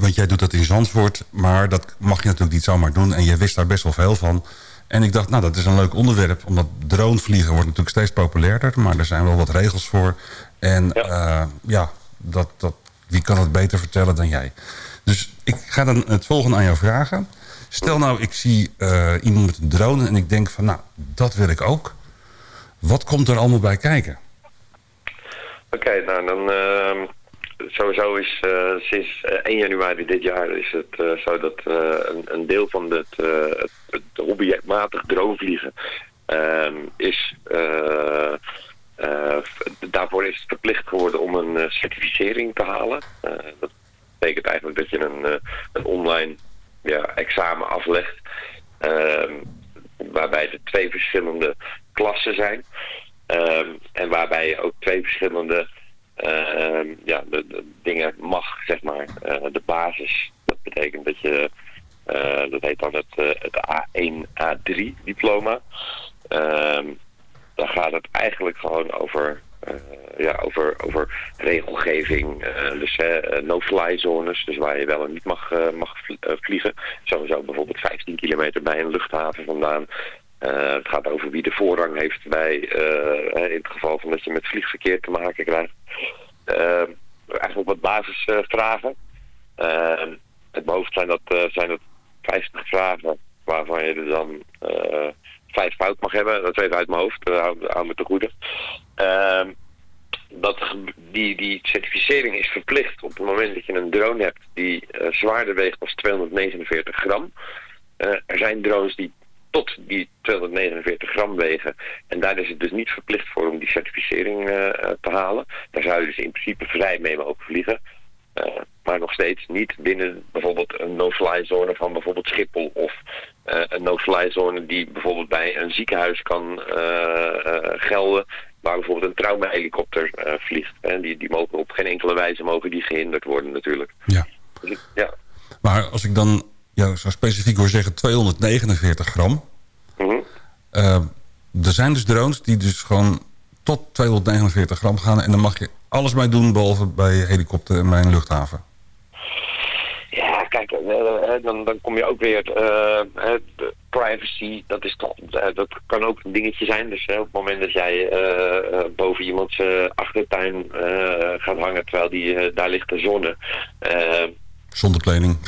Want jij doet dat in Zandvoort, maar dat mag je natuurlijk niet zomaar doen. En jij wist daar best wel veel van. En ik dacht, nou dat is een leuk onderwerp. Omdat dronevliegen wordt natuurlijk steeds populairder. Maar er zijn wel wat regels voor. En ja, ja dat, dat, wie kan het beter vertellen dan jij? Dus ik ga dan het volgende aan jou vragen. Stel nou, ik zie uh, iemand met een drone en ik denk van, nou, dat wil ik ook. Wat komt er allemaal bij kijken? Oké, nou dan uh, sowieso is uh, sinds 1 januari dit jaar is het uh, zo dat een, een, deel van het, het, dronevliegen ehm, is... daarvoor is het verplicht geworden om een certificering te halen. dat betekent eigenlijk dat je een, een online ja, examen aflegt. Uh, waarbij er twee verschillende klassen zijn. Uh, en waarbij je ook twee verschillende uh, ja, dingen mag, zeg maar. Uh, de basis, dat betekent dat je, dat heet dan het, het A1, A3 diploma. Ehm, daar gaat het eigenlijk gewoon over ja, over, over regelgeving, uh, dus uh, no-fly zones, dus waar je wel en niet mag, mag vliegen. Sowieso bijvoorbeeld 15 kilometer bij een luchthaven vandaan. het gaat over wie de voorrang heeft bij, in het geval van dat je met vliegverkeer te maken krijgt. eigenlijk wat basisvragen. het boven zijn dat, zijn dat 50 vragen waarvan je er dan vijf fout mag hebben. Dat is even uit mijn hoofd, uh, hou me te goede. Dat, die, die certificering is verplicht op het moment dat je een drone hebt die uh, zwaarder weegt als 249 gram. Er zijn drones die tot die 249 gram wegen. En daar is het dus niet verplicht voor om die certificering te halen. Daar zou je dus in principe vrij mee mogen vliegen. Uh, maar nog steeds niet binnen bijvoorbeeld een no-fly zone van bijvoorbeeld Schiphol of uh, een no-fly zone die bijvoorbeeld bij een ziekenhuis kan uh, gelden waar bijvoorbeeld een traumahelikopter vliegt. En die, die mogen op geen enkele wijze mogen die gehinderd worden natuurlijk. Ja. Dus, ja. Maar als ik dan ja, zo specifiek wil zeggen 249 gram. Mm -hmm. er zijn dus drones die dus gewoon tot 249 gram gaan en dan mag je alles mee doen, behalve bij helikopter en bij een luchthaven. Ja, kijk, uh, dan, dan kom je ook weer... Uh, privacy, dat is toch... dat kan ook een dingetje zijn. Dus op het moment dat jij boven iemands achtertuin gaat hangen... terwijl die daar ligt te zonnen... Zonder kleding.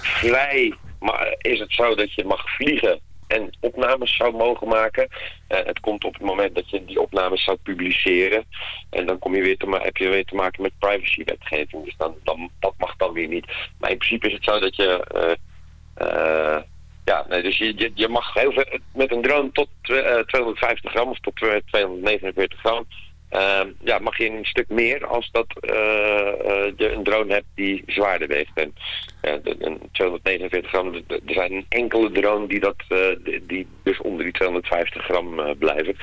vrij maar is het zo dat je mag vliegen en opnames zou mogen maken. Uh, het komt op het moment dat je die opnames zou publiceren. En dan kom je weer te heb je weer te maken met privacywetgeving. Dus dan, dan, dat mag dan weer niet. Maar in principe is het zo dat je... Uh, uh, ja, nee, dus je, je, je, mag heel veel, met een drone tot 250 gram of tot 249 gram... Uh, ja, mag je een stuk meer als dat uh, uh, je een drone hebt die zwaarder weegt. En, een 249 gram, er zijn een enkele drone die, dat, die, die dus onder die 250 gram blijven.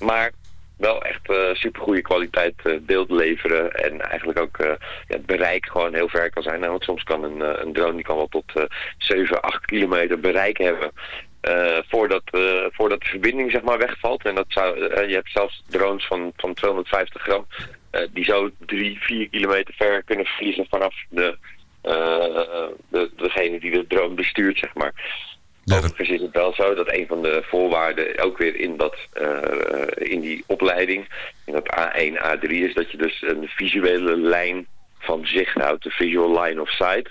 maar wel echt super goede kwaliteit beeld leveren en eigenlijk ook ja, het bereik gewoon heel ver kan zijn. Nou, want soms kan een, een drone die kan wel tot 7, 8 kilometer bereik hebben. Uh, voordat, uh, voordat de verbinding zeg maar wegvalt. En dat zou, uh, je hebt zelfs drones van, van 250 gram die zo 3, 4 kilometer ver kunnen vliegen vanaf de, de, degene die de drone bestuurt zeg maar. Ja, Overigens is het wel zo dat een van de voorwaarden ook weer in, dat, in die opleiding, in dat A1, A3 is dat je dus een visuele lijn van zicht houdt, de visual line of sight.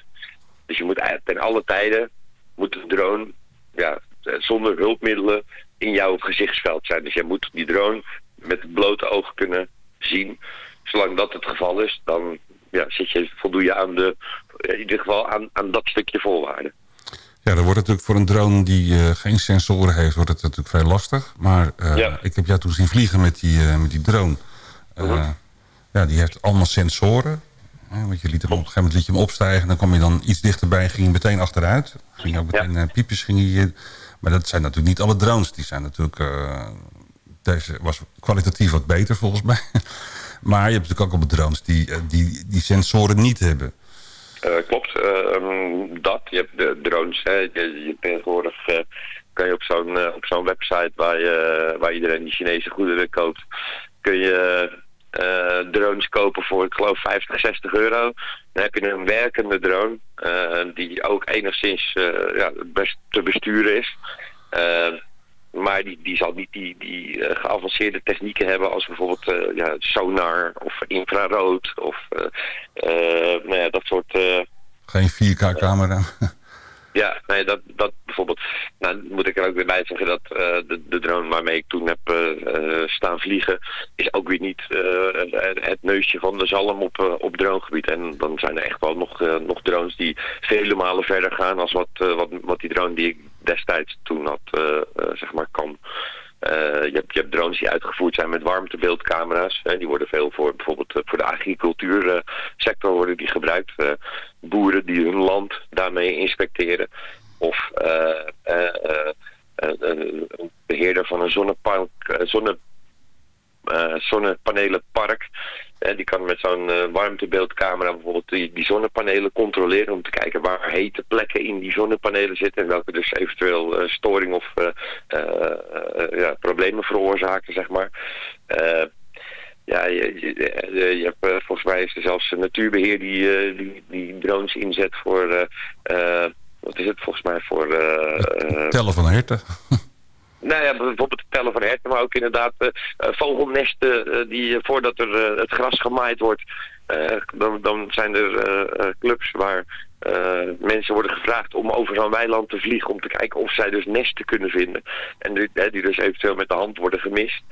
Dus je moet ten alle tijden moet de drone ja, zonder hulpmiddelen in jouw gezichtsveld zijn. Dus jij moet die drone met het blote oog kunnen zien. Zolang dat het geval is, dan ja, zit je, voldoe je aan de, in ieder geval aan, aan dat stukje voorwaarden. Ja, dan wordt het natuurlijk voor een drone die eh, geen sensoren heeft, wordt het natuurlijk vrij lastig. Maar eh, Ja. ik heb jou toen zien vliegen met die, eh, met die drone. Eh, Mhm. Ja, die heeft allemaal sensoren. Hè, want je liet hem op een gegeven moment liet je hem opstijgen. Dan kwam je dan iets dichterbij en ging je meteen achteruit. Ging ook meteen eh, piepjes. Ging je, maar dat zijn natuurlijk niet alle drones. Die zijn natuurlijk... eh, deze was kwalitatief wat beter volgens mij. (laughs) maar je hebt natuurlijk ook al drones die, eh, die die sensoren niet hebben. Eh, klopt, Ehm, dat. Je hebt de drones, hè. Je, tegenwoordig eh, kan je op zo'n op zo'n website waar, je, waar iedereen die Chinese goederen koopt, kun je drones kopen voor, ik geloof, 50, 60 euro. Dan heb je een werkende drone, eh, die ook enigszins eh, ja, best te besturen is. Eh, maar die, die zal niet die, die eh, geavanceerde technieken hebben als bijvoorbeeld eh, ja, sonar of infrarood of eh, eh, nou ja, dat soort... eh, Geen 4K-camera. (laughs) ja, nee, dat, dat bijvoorbeeld. Nou, moet ik er ook weer bij zeggen dat eh, de, de drone waarmee ik toen heb eh, staan vliegen, is ook weer niet het neusje van de zalm op, op dronegebied. En dan zijn er echt wel nog, nog drones die vele malen verder gaan als wat, wat, wat die drone die ik destijds toen had, zeg maar, kan. Eh, je, hebt, drones die uitgevoerd zijn met warmtebeeldcamera's. Die worden veel voor bijvoorbeeld eh, voor de agricultuursector worden die gebruikt. Eh, boeren die hun land daarmee inspecteren. Of een- beheerder van een zonnepark, zonne, zonnepanelenpark. Eh, die kan met zo'n eh, warmtebeeldcamera bijvoorbeeld die, zonnepanelen controleren om te kijken waar hete plekken in die zonnepanelen zitten en welke dus eventueel eh, storing of eh, ja, problemen veroorzaken, zeg maar. Ja, je, je, je- hebt, volgens mij is er zelfs natuurbeheer die, die, die drones inzet voor, wat is het volgens mij, voor... Tellen van herten. Nou ja, bijvoorbeeld het tellen van herten, maar ook inderdaad eh, eh, vogelnesten eh, die voordat er het gras gemaaid wordt, dan, dan zijn er clubs waar mensen worden gevraagd om over zo'n weiland te vliegen om te kijken of zij dus nesten kunnen vinden. En die, die dus eventueel met de hand worden gemist.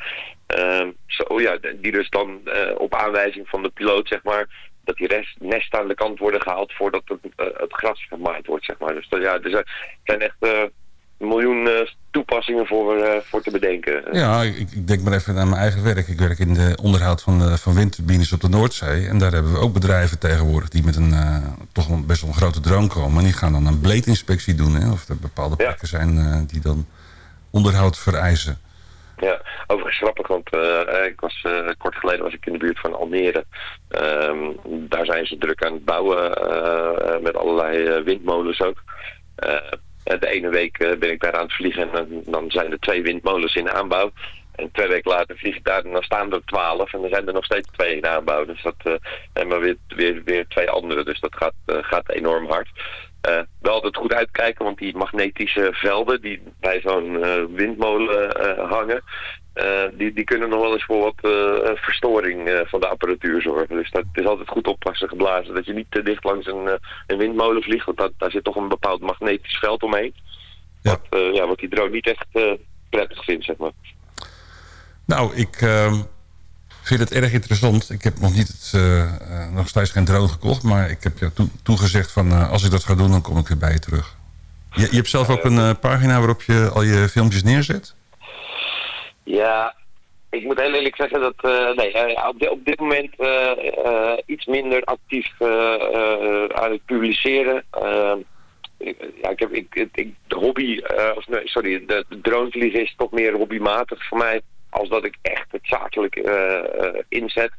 Eh, zo, ja, die dus dan op aanwijzing van de piloot, zeg maar, dat die rest, nesten aan de kant worden gehaald voordat het, het gras gemaaid wordt, zeg maar. Dus dat, ja, zijn, zijn echt... een miljoen eh, toepassingen voor, eh, voor te bedenken. Ja, ik, ik denk maar even aan mijn eigen werk. Ik werk in de onderhoud van, eh, van windturbines op de Noordzee. En daar hebben we ook bedrijven tegenwoordig die met een toch best wel een grote drone komen. En die gaan dan een bleedinspectie doen. Hè? Of er bepaalde plekken zijn die dan onderhoud vereisen. Ja, overigens grappig, want ik was, kort geleden was ik in de buurt van Almere. Ehm, daar zijn ze druk aan het bouwen met allerlei windmolens ook. Eh, de ene week eh, ben ik daar aan het vliegen en dan, dan zijn er twee windmolens in aanbouw. En twee weken later vlieg ik daar en dan staan er twaalf en dan zijn er nog steeds twee in aanbouw. Dus dat, eh, en maar weer, weer, weer twee andere, dus dat gaat, gaat enorm hard. Eh, wel altijd goed uitkijken, want die magnetische velden die bij zo'n windmolen hangen, die, die kunnen nog wel eens voor wat eh, verstoring eh, van de apparatuur zorgen. Dus dat is altijd goed oppassen geblazen, dat je niet te dicht langs een, eh, een windmolen vliegt, want dat, daar zit toch een bepaald magnetisch veld omheen. Wat, eh, ja, wat die drone niet echt eh, prettig vindt, zeg maar. Nou, ik ehm, vind het erg interessant. Ik heb nog, niet het, eh, eh, nog steeds geen drone gekocht. Maar ik heb jou toen toegezegd van eh, als ik dat ga doen, dan kom ik weer bij je terug. Je, je hebt zelf ook een eh, pagina waarop je al je filmpjes neerzet? Ja, ik moet heel eerlijk zeggen dat eh, nee, eh, op, op dit moment eh, iets minder actief aan het publiceren. Ik, ja, ik heb ik, ik, de hobby, of nee, sorry, de, de dronevliegen is toch meer hobbymatig voor mij, als dat ik echt het zakelijk inzet.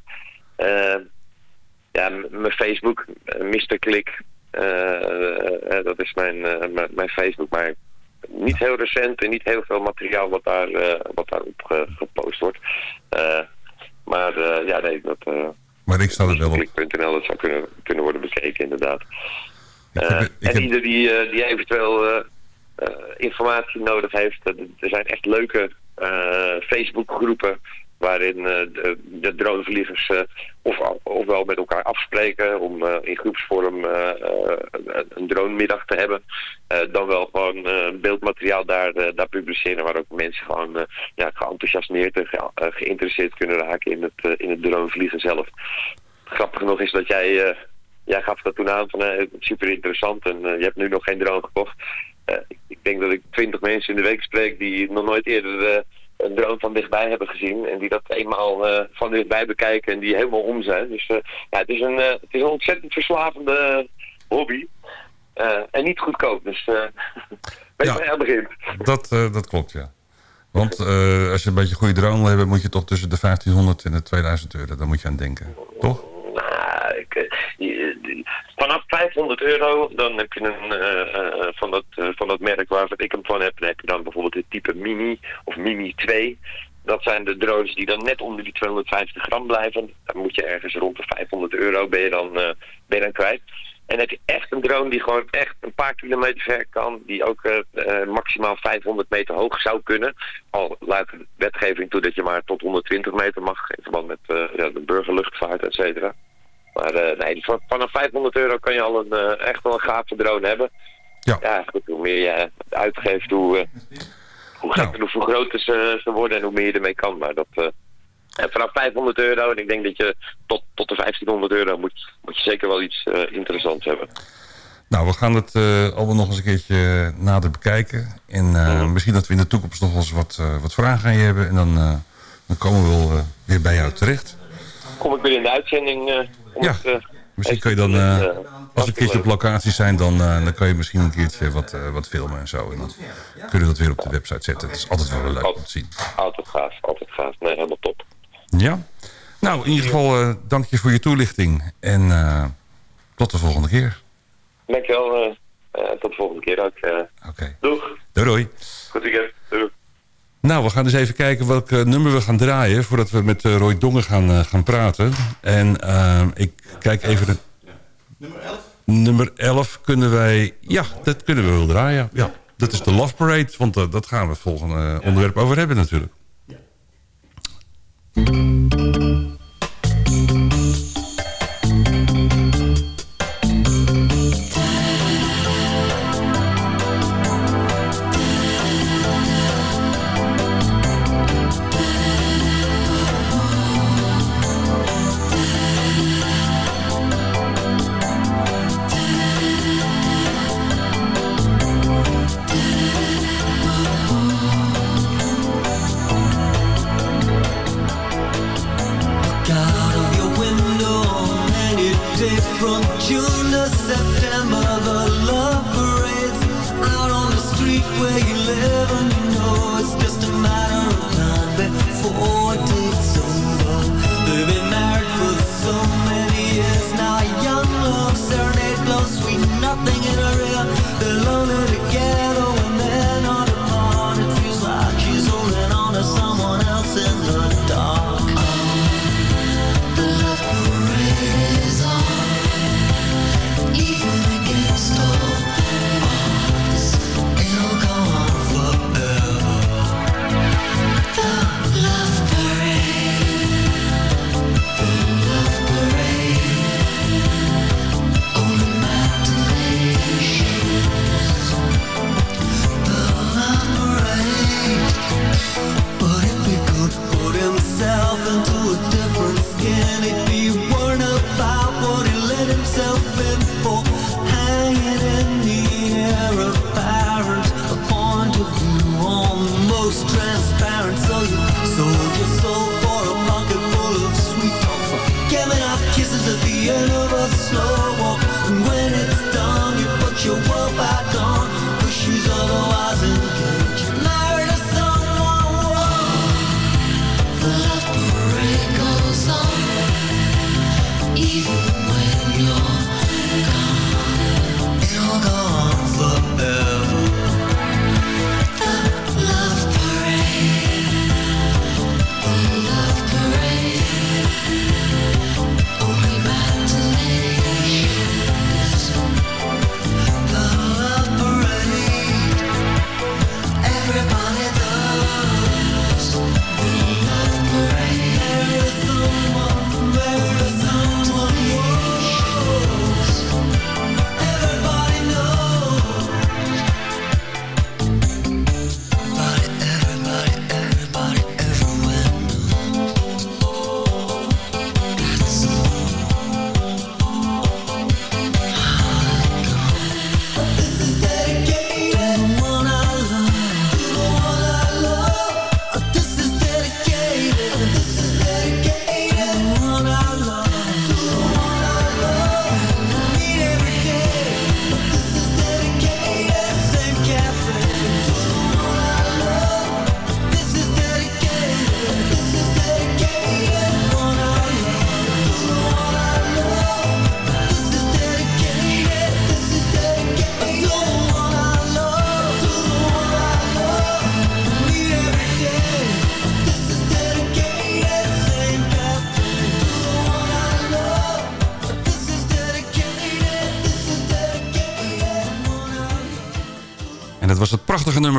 Ja, mijn Facebook, Mr. Klik, dat is mijn, mijn, mijn Facebook, maar niet heel recent en niet heel veel materiaal wat daar wat daarop ge- gepost wordt. Eh, maar eh, ja, nee, dat... eh Maar ik sta er wel op. Klik.nl, dat zou kunnen, kunnen worden bekeken inderdaad. Ik Eh, heb- ik en heb- ieder die, eh, die eventueel eh, eh, informatie nodig heeft, eh, er zijn echt leuke eh, Facebookgroepen waarin eh, de, dronevliegers eh, of, ofwel met elkaar afspreken om eh, in groepsvorm een- dronemiddag te hebben. Dan wel gewoon beeldmateriaal daar, daar publiceren waar ook mensen gewoon ja, geenthousiasmeerd en ge- geïnteresseerd kunnen raken in het, in het dronevliegen zelf. Grappig genoeg is dat jij, jij gaf dat toen aan van super interessant en je hebt nu nog geen drone gekocht. denk dat ik twintig mensen in de week spreek die nog nooit eerder een drone van dichtbij hebben gezien. En die dat eenmaal eh, van dichtbij bekijken en die helemaal om zijn. Dus eh, ja, het, is een, eh, het is een ontzettend verslavende hobby. En niet goedkoop, dus (laughs) weet je waar je aan begint. (laughs) Dat, dat klopt, ja. Want als je een beetje een goede drone wil hebben... moet je toch tussen de 1500 en de 2000 euro. Daar moet je aan denken, toch? Eh, die- vanaf 500 euro, dan heb je een eh, eh, van, dat, eh, van merk waar ik hem van heb. Dan heb je dan bijvoorbeeld het type Mini of Mini 2. Dat zijn de drones die dan net onder die 250 gram blijven. Dan moet je ergens rond de 500 euro ben je dan, eh, ben je dan kwijt. En heb je echt een drone die gewoon echt een paar kilometer ver kan. Die ook eh, eh, maximaal 500 meter hoog zou kunnen. Al laat de wetgeving toe dat je maar tot 120 meter mag. In verband met eh, de burgerluchtvaart, et cetera. Maar eh, nee, van- vanaf 500 euro kan je al een, eh, echt wel een gave drone hebben. Ja. goed, hoe meer je uitgeeft, hoe, eh, hoe, gekker, hoe groter ze, ze worden en hoe meer je ermee kan. Maar dat, en vanaf 500 euro, en ik denk dat je tot, tot de 1500 euro moet, moet je zeker wel iets eh, interessants hebben. Nou, we gaan het eh, allemaal nog eens een keertje nader bekijken. En eh, misschien dat we in de toekomst nog wel eens wat, wat vragen aan je hebben. En dan, dan komen we wel weer bij jou terecht. Kom ik weer in de uitzending. Ja, eh, Misschien kun je dan, eh, eh, als we een keertje op locatie zijn, dan, dan kan je misschien een keertje wat, wat filmen en zo. En dan kunnen we dat weer op de website zetten. Het is altijd wel leuk om te zien. Altijd gaaf, altijd gaaf. Nee, helemaal top. Ja? Nou, in ieder geval dank je voor je toelichting. En tot de volgende keer. Dankjewel. eh, tot de volgende keer ook. Oké. Doeg. Doei doei. Goed weekend. Doei. Nou, we gaan eens even kijken welk eh, nummer we gaan draaien... voordat we met eh, Roy Dongen gaan, eh, gaan praten. En ik kijk even... De... Nummer 11? Nummer 11 kunnen wij... Ja, dat kunnen we wel draaien. Ja, dat is de Love Parade, want dat gaan we het volgende onderwerp over hebben natuurlijk. Look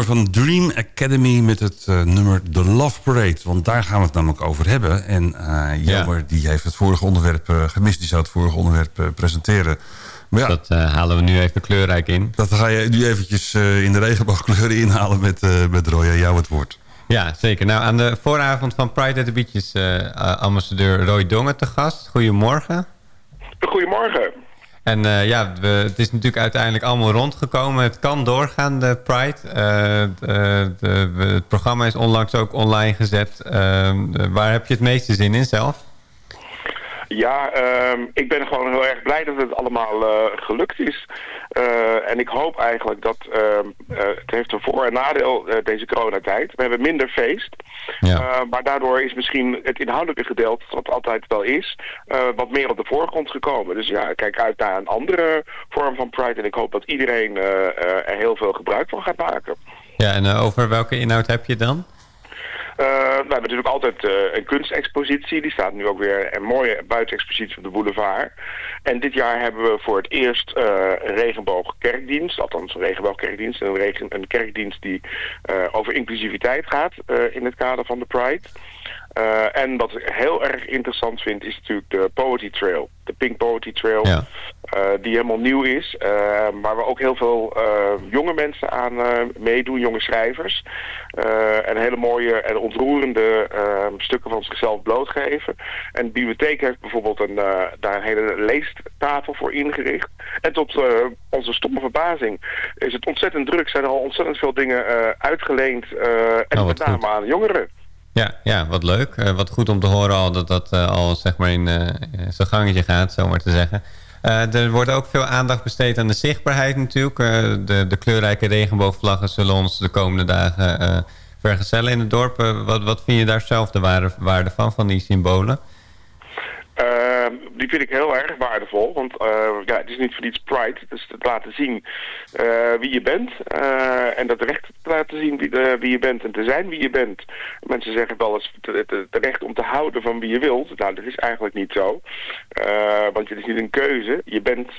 nummer van Dream Academy met het eh, nummer The Love Parade. Want daar gaan we het namelijk over hebben. En uh, Jelmer die heeft het vorige onderwerp uh, gemist. Die zou het vorige onderwerp presenteren. Maar ja, dat halen we nu even kleurrijk in. Dat ga je nu eventjes in de regenboogkleuren inhalen met, met Roy. Jou het woord. Ja, zeker. Nou, aan de vooravond van Pride at the Beach is ambassadeur Roy Dongen te gast. Goedemorgen. Goedemorgen. En uh, ja, we, het is natuurlijk uiteindelijk allemaal rondgekomen. Het kan doorgaan, de Pride. Uh, de, de, het programma is onlangs ook online gezet. Waar heb je het meeste zin in zelf? Ja, ehm, ik ben gewoon heel erg blij dat het allemaal uh, gelukt is. Uh, en ik hoop eigenlijk dat uh, het heeft een voor- en nadeel deze coronatijd. We hebben minder feest. Ja. maar daardoor is misschien het inhoudelijke gedeelte, wat altijd wel is, wat meer op de voorgrond gekomen. Dus ja, ik kijk uit naar een andere vorm van Pride. En ik hoop dat iedereen er heel veel gebruik van gaat maken. Ja, en over welke inhoud heb je dan? We hebben natuurlijk altijd uh, een kunstexpositie. Die staat nu ook weer een mooie buitenexpositie op de boulevard. En dit jaar hebben we voor het eerst een regenboogkerkdienst. Althans een regenboogkerkdienst. Een, regen, een kerkdienst die over inclusiviteit gaat in het kader van de Pride. Uh, en wat ik heel erg interessant vind is natuurlijk de Poetry Trail. De Pink Poetry Trail. Ja. Uh, die helemaal nieuw is. Uh, waar we ook heel veel jonge mensen aan meedoen. Jonge schrijvers. en hele mooie en ontroerende stukken van zichzelf blootgeven. En de bibliotheek heeft bijvoorbeeld een, daar een hele leestafel voor ingericht. En tot onze stomme verbazing is het ontzettend druk. Zijn er al ontzettend veel dingen uitgeleend. en oh, met name aan jongeren. Ja, ja, wat leuk. Uh, wat goed om te horen al dat dat uh, al zeg maar in uh, zijn gangetje gaat, zo maar te zeggen. er wordt ook veel aandacht besteed aan de zichtbaarheid natuurlijk. de, de kleurrijke regenboogvlaggen zullen ons de komende dagen vergezellen in het dorp. wat, wat vind je daar zelf de waarde van, van die symbolen? Uh, die vind ik heel erg waardevol, want uh, ja, het is niet voor iets Pride. Het is het laten zien uh, wie je bent en dat recht te laten zien wie, wie, je bent en te zijn wie je bent. Mensen zeggen wel eens het recht om te houden van wie je wilt. Nou, dat is eigenlijk niet zo, want het is niet een keuze. Je bent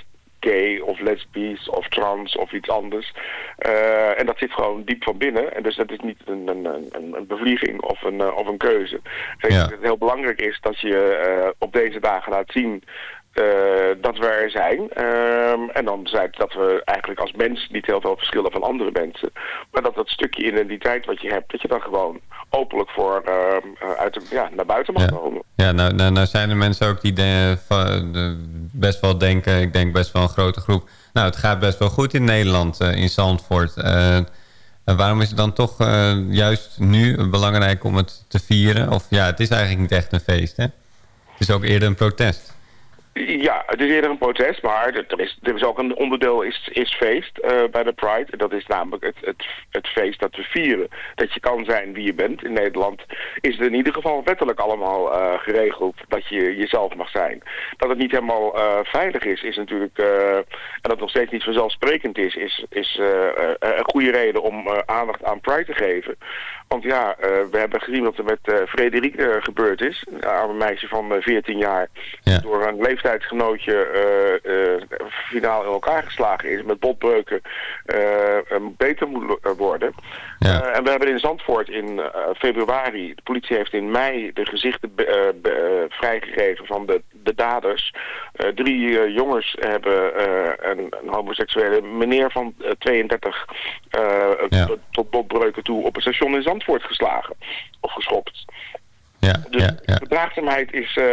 gay of lesbisch of trans of iets anders. Uh, en dat zit gewoon diep van binnen. En dus dat is niet een, een, een, een bevlieging of een, uh, of een keuze. Ik denk dat het heel belangrijk is dat je uh, op deze dagen laat zien uh, dat we er zijn. Uh, en dan zei dat we eigenlijk als mens niet heel veel verschillen van andere mensen. Maar dat dat stukje identiteit wat je hebt, dat je dan gewoon openlijk voor uh, uit de, ja, naar buiten mag ja. komen. Ja, nou, nou, nou, zijn er mensen ook die de, de, best wel denken, ik denk best wel een grote groep... nou, het gaat best wel goed in Nederland, uh, in Zandvoort... En waarom is het dan toch uh, juist nu belangrijk om het te vieren? Of ja, het is eigenlijk niet echt een feest, hè? Het is ook eerder een protest. Ja, het is eerder een protest, maar er is, er is ook een onderdeel is, is feest uh, bij de Pride. En dat is namelijk het, het, het feest dat we vieren. Dat je kan zijn wie je bent. In Nederland is het in ieder geval wettelijk allemaal uh, geregeld dat je jezelf mag zijn. Dat het niet helemaal uh, veilig is, is natuurlijk, en dat het nog steeds niet vanzelfsprekend is, is, is een goede reden om aandacht aan Pride te geven. Want ja, we hebben gezien wat er met Frederike gebeurd is. Een arme meisje van 14 jaar. Ja. Door een leeftijd leeftijdsgenootje uh, uh, finaal in elkaar geslagen is met botbreuken uh, beter moet worden. Ja. en we hebben in Zandvoort in februari, de politie heeft in mei de gezichten vrijgegeven van de, de daders. drie jongens hebben een, een, homoseksuele meneer van 32 ja. tot botbreuken toe op een station in Zandvoort geslagen of geschopt. Ja, dus ja, ja. de verdraagzaamheid is, uh,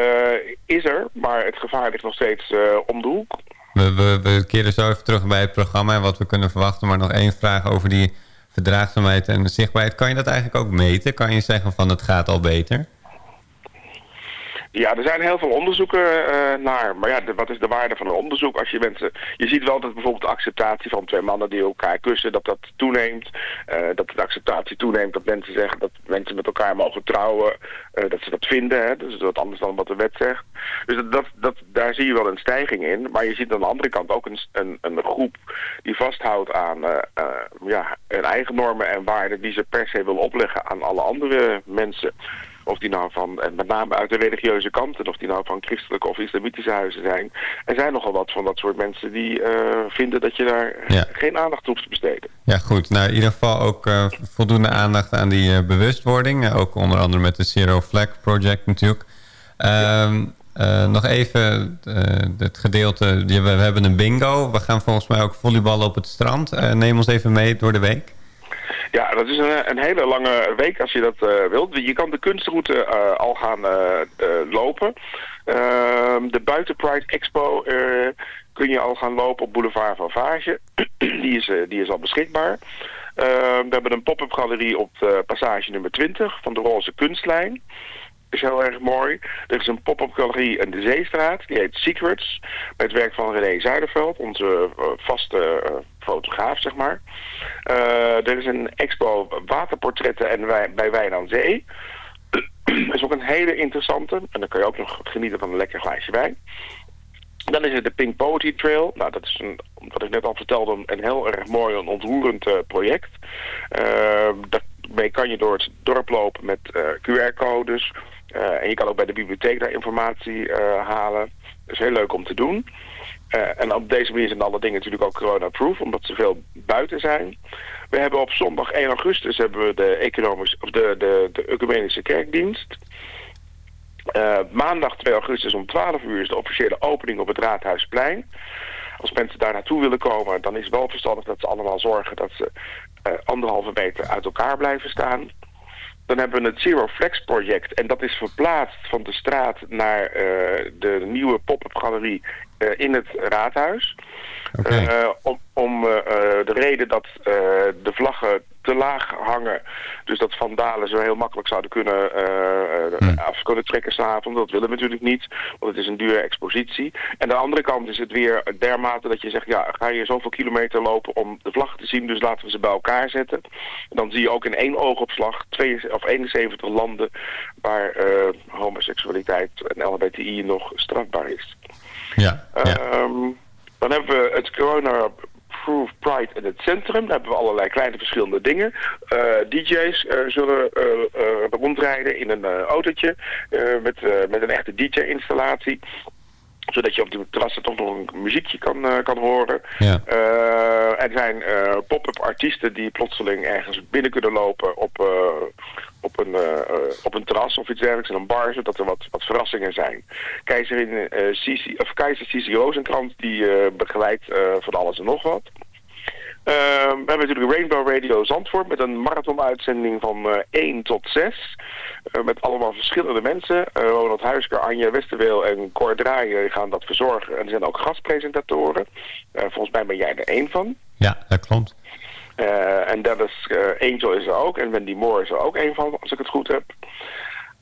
is er, maar het gevaar ligt nog steeds uh, om de hoek. We, we, we keren zo even terug bij het programma en wat we kunnen verwachten. Maar nog één vraag over die verdraagzaamheid en zichtbaarheid. Kan je dat eigenlijk ook meten? Kan je zeggen van het gaat al beter? Ja, er zijn heel veel onderzoeken uh, naar. Maar ja, wat is de waarde van een onderzoek? Als je mensen, je ziet wel dat bijvoorbeeld de acceptatie van twee mannen die elkaar kussen, dat dat toeneemt. Uh, dat de acceptatie toeneemt dat mensen zeggen dat mensen met elkaar mogen trouwen. Dat ze dat vinden, hè? dus wat anders dan wat de wet zegt. Dus dat, dat, dat, daar zie je wel een stijging in. Maar je ziet aan de andere kant ook een, een, een groep die vasthoudt aan ja, hun eigen normen en waarden die ze per se willen opleggen aan alle andere mensen. Of die nou van, en met name uit de religieuze kant, en of die nou van christelijke of islamitische huizen zijn. Er zijn nogal wat van dat soort mensen die eh, vinden dat je daar Ja. geen aandacht hoeft te besteden. Ja, goed. Nou, in ieder geval ook eh, voldoende aandacht aan die eh, bewustwording. Ook onder andere met de Zero Flag Project natuurlijk. Ehm, eh, nog even eh, het gedeelte. We, we hebben een bingo. We gaan volgens mij ook volleyballen op het strand. Eh, neem ons even mee door de week. Ja, dat is een, een hele lange week als je dat wilt. Je kan de kunstroute al gaan lopen. Ehm, de Buiten Pride Expo kun je al gaan lopen op Boulevard van Vage. (clears throat) die, is, die is al beschikbaar. Ehm, we hebben een pop-up galerie op passage nummer 20 van de Roze Kunstlijn. Is heel erg mooi. Er is een pop-up galerie in de Zeestraat. Die heet Secrets. Met werk van René Zuiderveld. Onze eh, vaste eh, fotograaf, zeg maar. Eh, er is een expo waterportretten en wij, bij Wijn aan Zee. Dat (clears throat) is ook een hele interessante. En dan kan je ook nog genieten van een lekker glaasje wijn. Dan is er de Pink Poetry Trail. Nou, dat is, een, wat ik net al vertelde, een, heel erg mooi en ontroerend project. Uh, daarmee kan je door het dorp lopen met QR-codes. Uh, en je kan ook bij de bibliotheek daar informatie uh, halen. Dat is heel leuk om te doen. Uh, en op deze manier zijn alle dingen natuurlijk ook corona-proof, omdat ze veel buiten zijn. We hebben op zondag 1 augustus hebben we de, economisch, of de, de, de ecumenische kerkdienst. Maandag 2 augustus om 12 uur is de officiële opening op het Raadhuisplein. Als mensen daar naartoe willen komen, dan is het wel verstandig dat ze allemaal zorgen dat ze anderhalve meter uit elkaar blijven staan. Dan hebben we het Zero Flex project en dat is verplaatst van de straat naar uh, de nieuwe pop-up galerie in het raadhuis. Okay. Uh, om om de reden dat de vlaggen te laag hangen. Dus dat vandalen zo heel makkelijk zouden kunnen, hmm. af kunnen trekken s'avonds. Dat willen we natuurlijk niet, want het is een dure expositie. En de andere kant is het weer dermate dat je zegt... ja, ga je zoveel kilometer lopen om de vlaggen te zien... dus laten we ze bij elkaar zetten. En dan zie je ook in één oogopslag twee, of 71 landen... waar homoseksualiteit en LHBTI nog strafbaar is. Ja, ja. Um, dan hebben we het corona Proof Pride in het centrum. Daar hebben we allerlei kleine verschillende dingen. Uh, DJ's uh, zullen uh, rondrijden in een autootje met, met een echte DJ-installatie zodat je op die terrassen toch nog een muziekje kan, uh, kan horen. Ja. Uh, er zijn uh, pop-up artiesten die plotseling ergens binnen kunnen lopen op, op, een, op een terras of iets dergelijks, in een bar, zodat er wat, wat verrassingen zijn. Keizerin Cici, of Keizer Cici Rozenkrantz die begeleidt van alles en nog wat. Uh, we hebben natuurlijk Rainbow Radio Zandvoort met een marathonuitzending van uh, 1 tot 6. Uh, met allemaal verschillende mensen. Uh, Ronald Huisker, Anja Westerweel en Cor Draaien gaan dat verzorgen. En er zijn ook gastpresentatoren. volgens mij ben jij er één van. Ja, dat klopt. en Dennis Angel is er ook. En Wendy Moore is er ook één van, als ik het goed heb.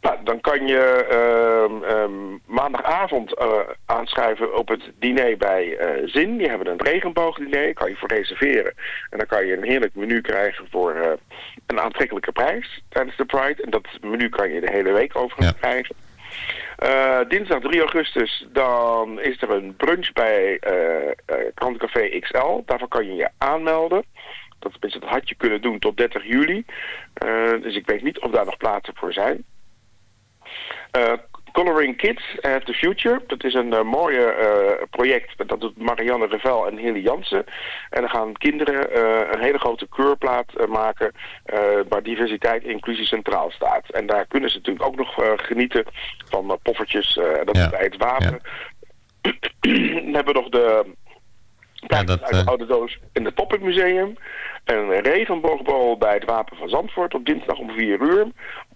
Nou, dan kan je uh, um, maandagavond uh, aanschrijven op het diner bij uh, Zin. Die hebben een regenboogdiner, kan je voor reserveren. En dan kan je een heerlijk menu krijgen voor uh, een aantrekkelijke prijs tijdens de Pride. En dat menu kan je de hele week overigens ja. krijgen. Dinsdag 3 augustus dan is er een brunch bij Krantcafé XL. Daarvoor kan je je aanmelden. Dat, dat had je kunnen doen tot 30 juli. dus ik weet niet of daar nog plaatsen voor zijn. Uh, Coloring Kids Have the Future. Dat is een uh, mooie uh, project. Dat doet Marianne Revel en Hilly Jansen. En dan gaan kinderen een hele grote keurplaat maken... waar diversiteit en inclusie centraal staat. En daar kunnen ze natuurlijk ook nog genieten van poffertjes. dat ja. is bij het water. Ja. (clears throat) dan hebben we nog de... Ja, dat, uit de oude doos in het Pop-up Museum. Een regenboogbal bij het Wapen van Zandvoort op dinsdag om 4 uur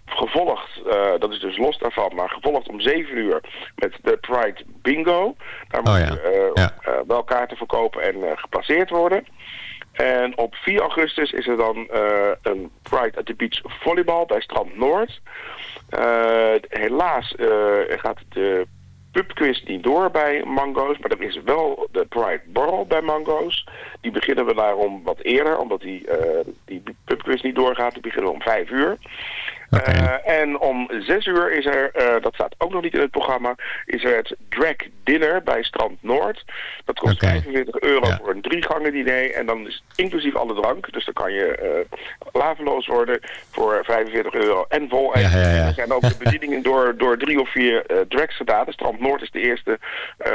gevolgd, uh, dat is dus los daarvan, maar gevolgd om 7 uur met de Pride Bingo. Daar oh, moeten ja. uh, ja. uh, wel kaarten verkopen en geplaceerd worden. En op 4 augustus is er dan een Pride at the Beach volleybal bij Strand Noord. helaas gaat de pubquiz niet door bij Mango's, maar er is wel de Pride Borrel bij Mango's. Die beginnen we daarom wat eerder, omdat die, eh, die pubquiz niet doorgaat. Die beginnen we om vijf uur. Eh, en om zes uur is er, eh, dat staat ook nog niet in het programma, is er het Drag Dinner bij Strand Noord. Dat kost 45 euro voor een drie gangen diner en dan is inclusief alle drank. Dus dan kan je uh, laveloos worden voor 45 euro en vol. Ja, ja. Er zijn ook de bedieningen door, door drie of vier uh, drags gedaan. Dus Strand Noord is de eerste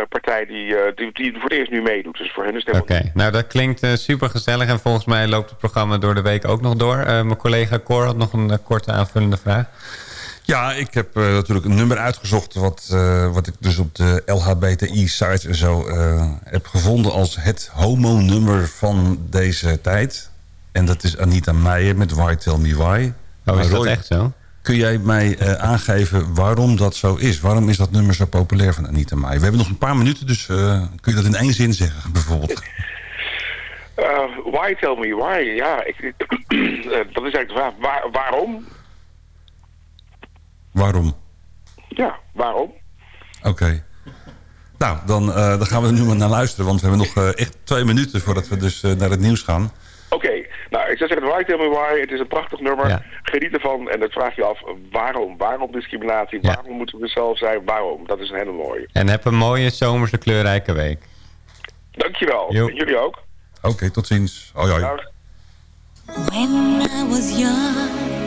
partij die, die, die, voor het eerst nu meedoet. Dus voor hen is het Oké, okay. nou dat klinkt super gezellig en volgens mij loopt het programma door de week ook nog door. mijn collega Cor had nog een korte aanvulling vraag. Ja, ik heb uh, natuurlijk een nummer uitgezocht... Wat, uh, wat ik dus op de LHBTI-sites en zo uh, heb gevonden... als het homo-nummer van deze tijd. En dat is Anita Meijer met Why Tell Me Why. Oh, is dat echt zo? Kun jij mij aangeven waarom dat zo is? Waarom is dat nummer zo populair van Anita Meijer? We hebben nog een paar minuten, dus kun je dat in één zin zeggen, bijvoorbeeld? (laughs) why Tell Me Why? Ja, ik, (clears throat) dat is eigenlijk de vraag. Waar, waarom? Waarom? Ja, waarom? Oké. Nou, dan, uh, dan gaan we er nu maar naar luisteren. Want we hebben nog uh, echt twee minuten voordat we dus uh, naar het nieuws gaan. Oké. Okay. Nou, ik zou zeggen, Why Tell Me Why. Het is een prachtig nummer. Ja. Geniet ervan. En dan vraag je af, waarom? Waarom discriminatie? Ja. Waarom moeten we zelf zijn? Waarom? Dat is een hele mooie. En heb een mooie zomerse kleurrijke week. Dankjewel. Jo. En jullie ook. Oké, okay, tot ziens. Hoi, hoi. Dag. When I was young,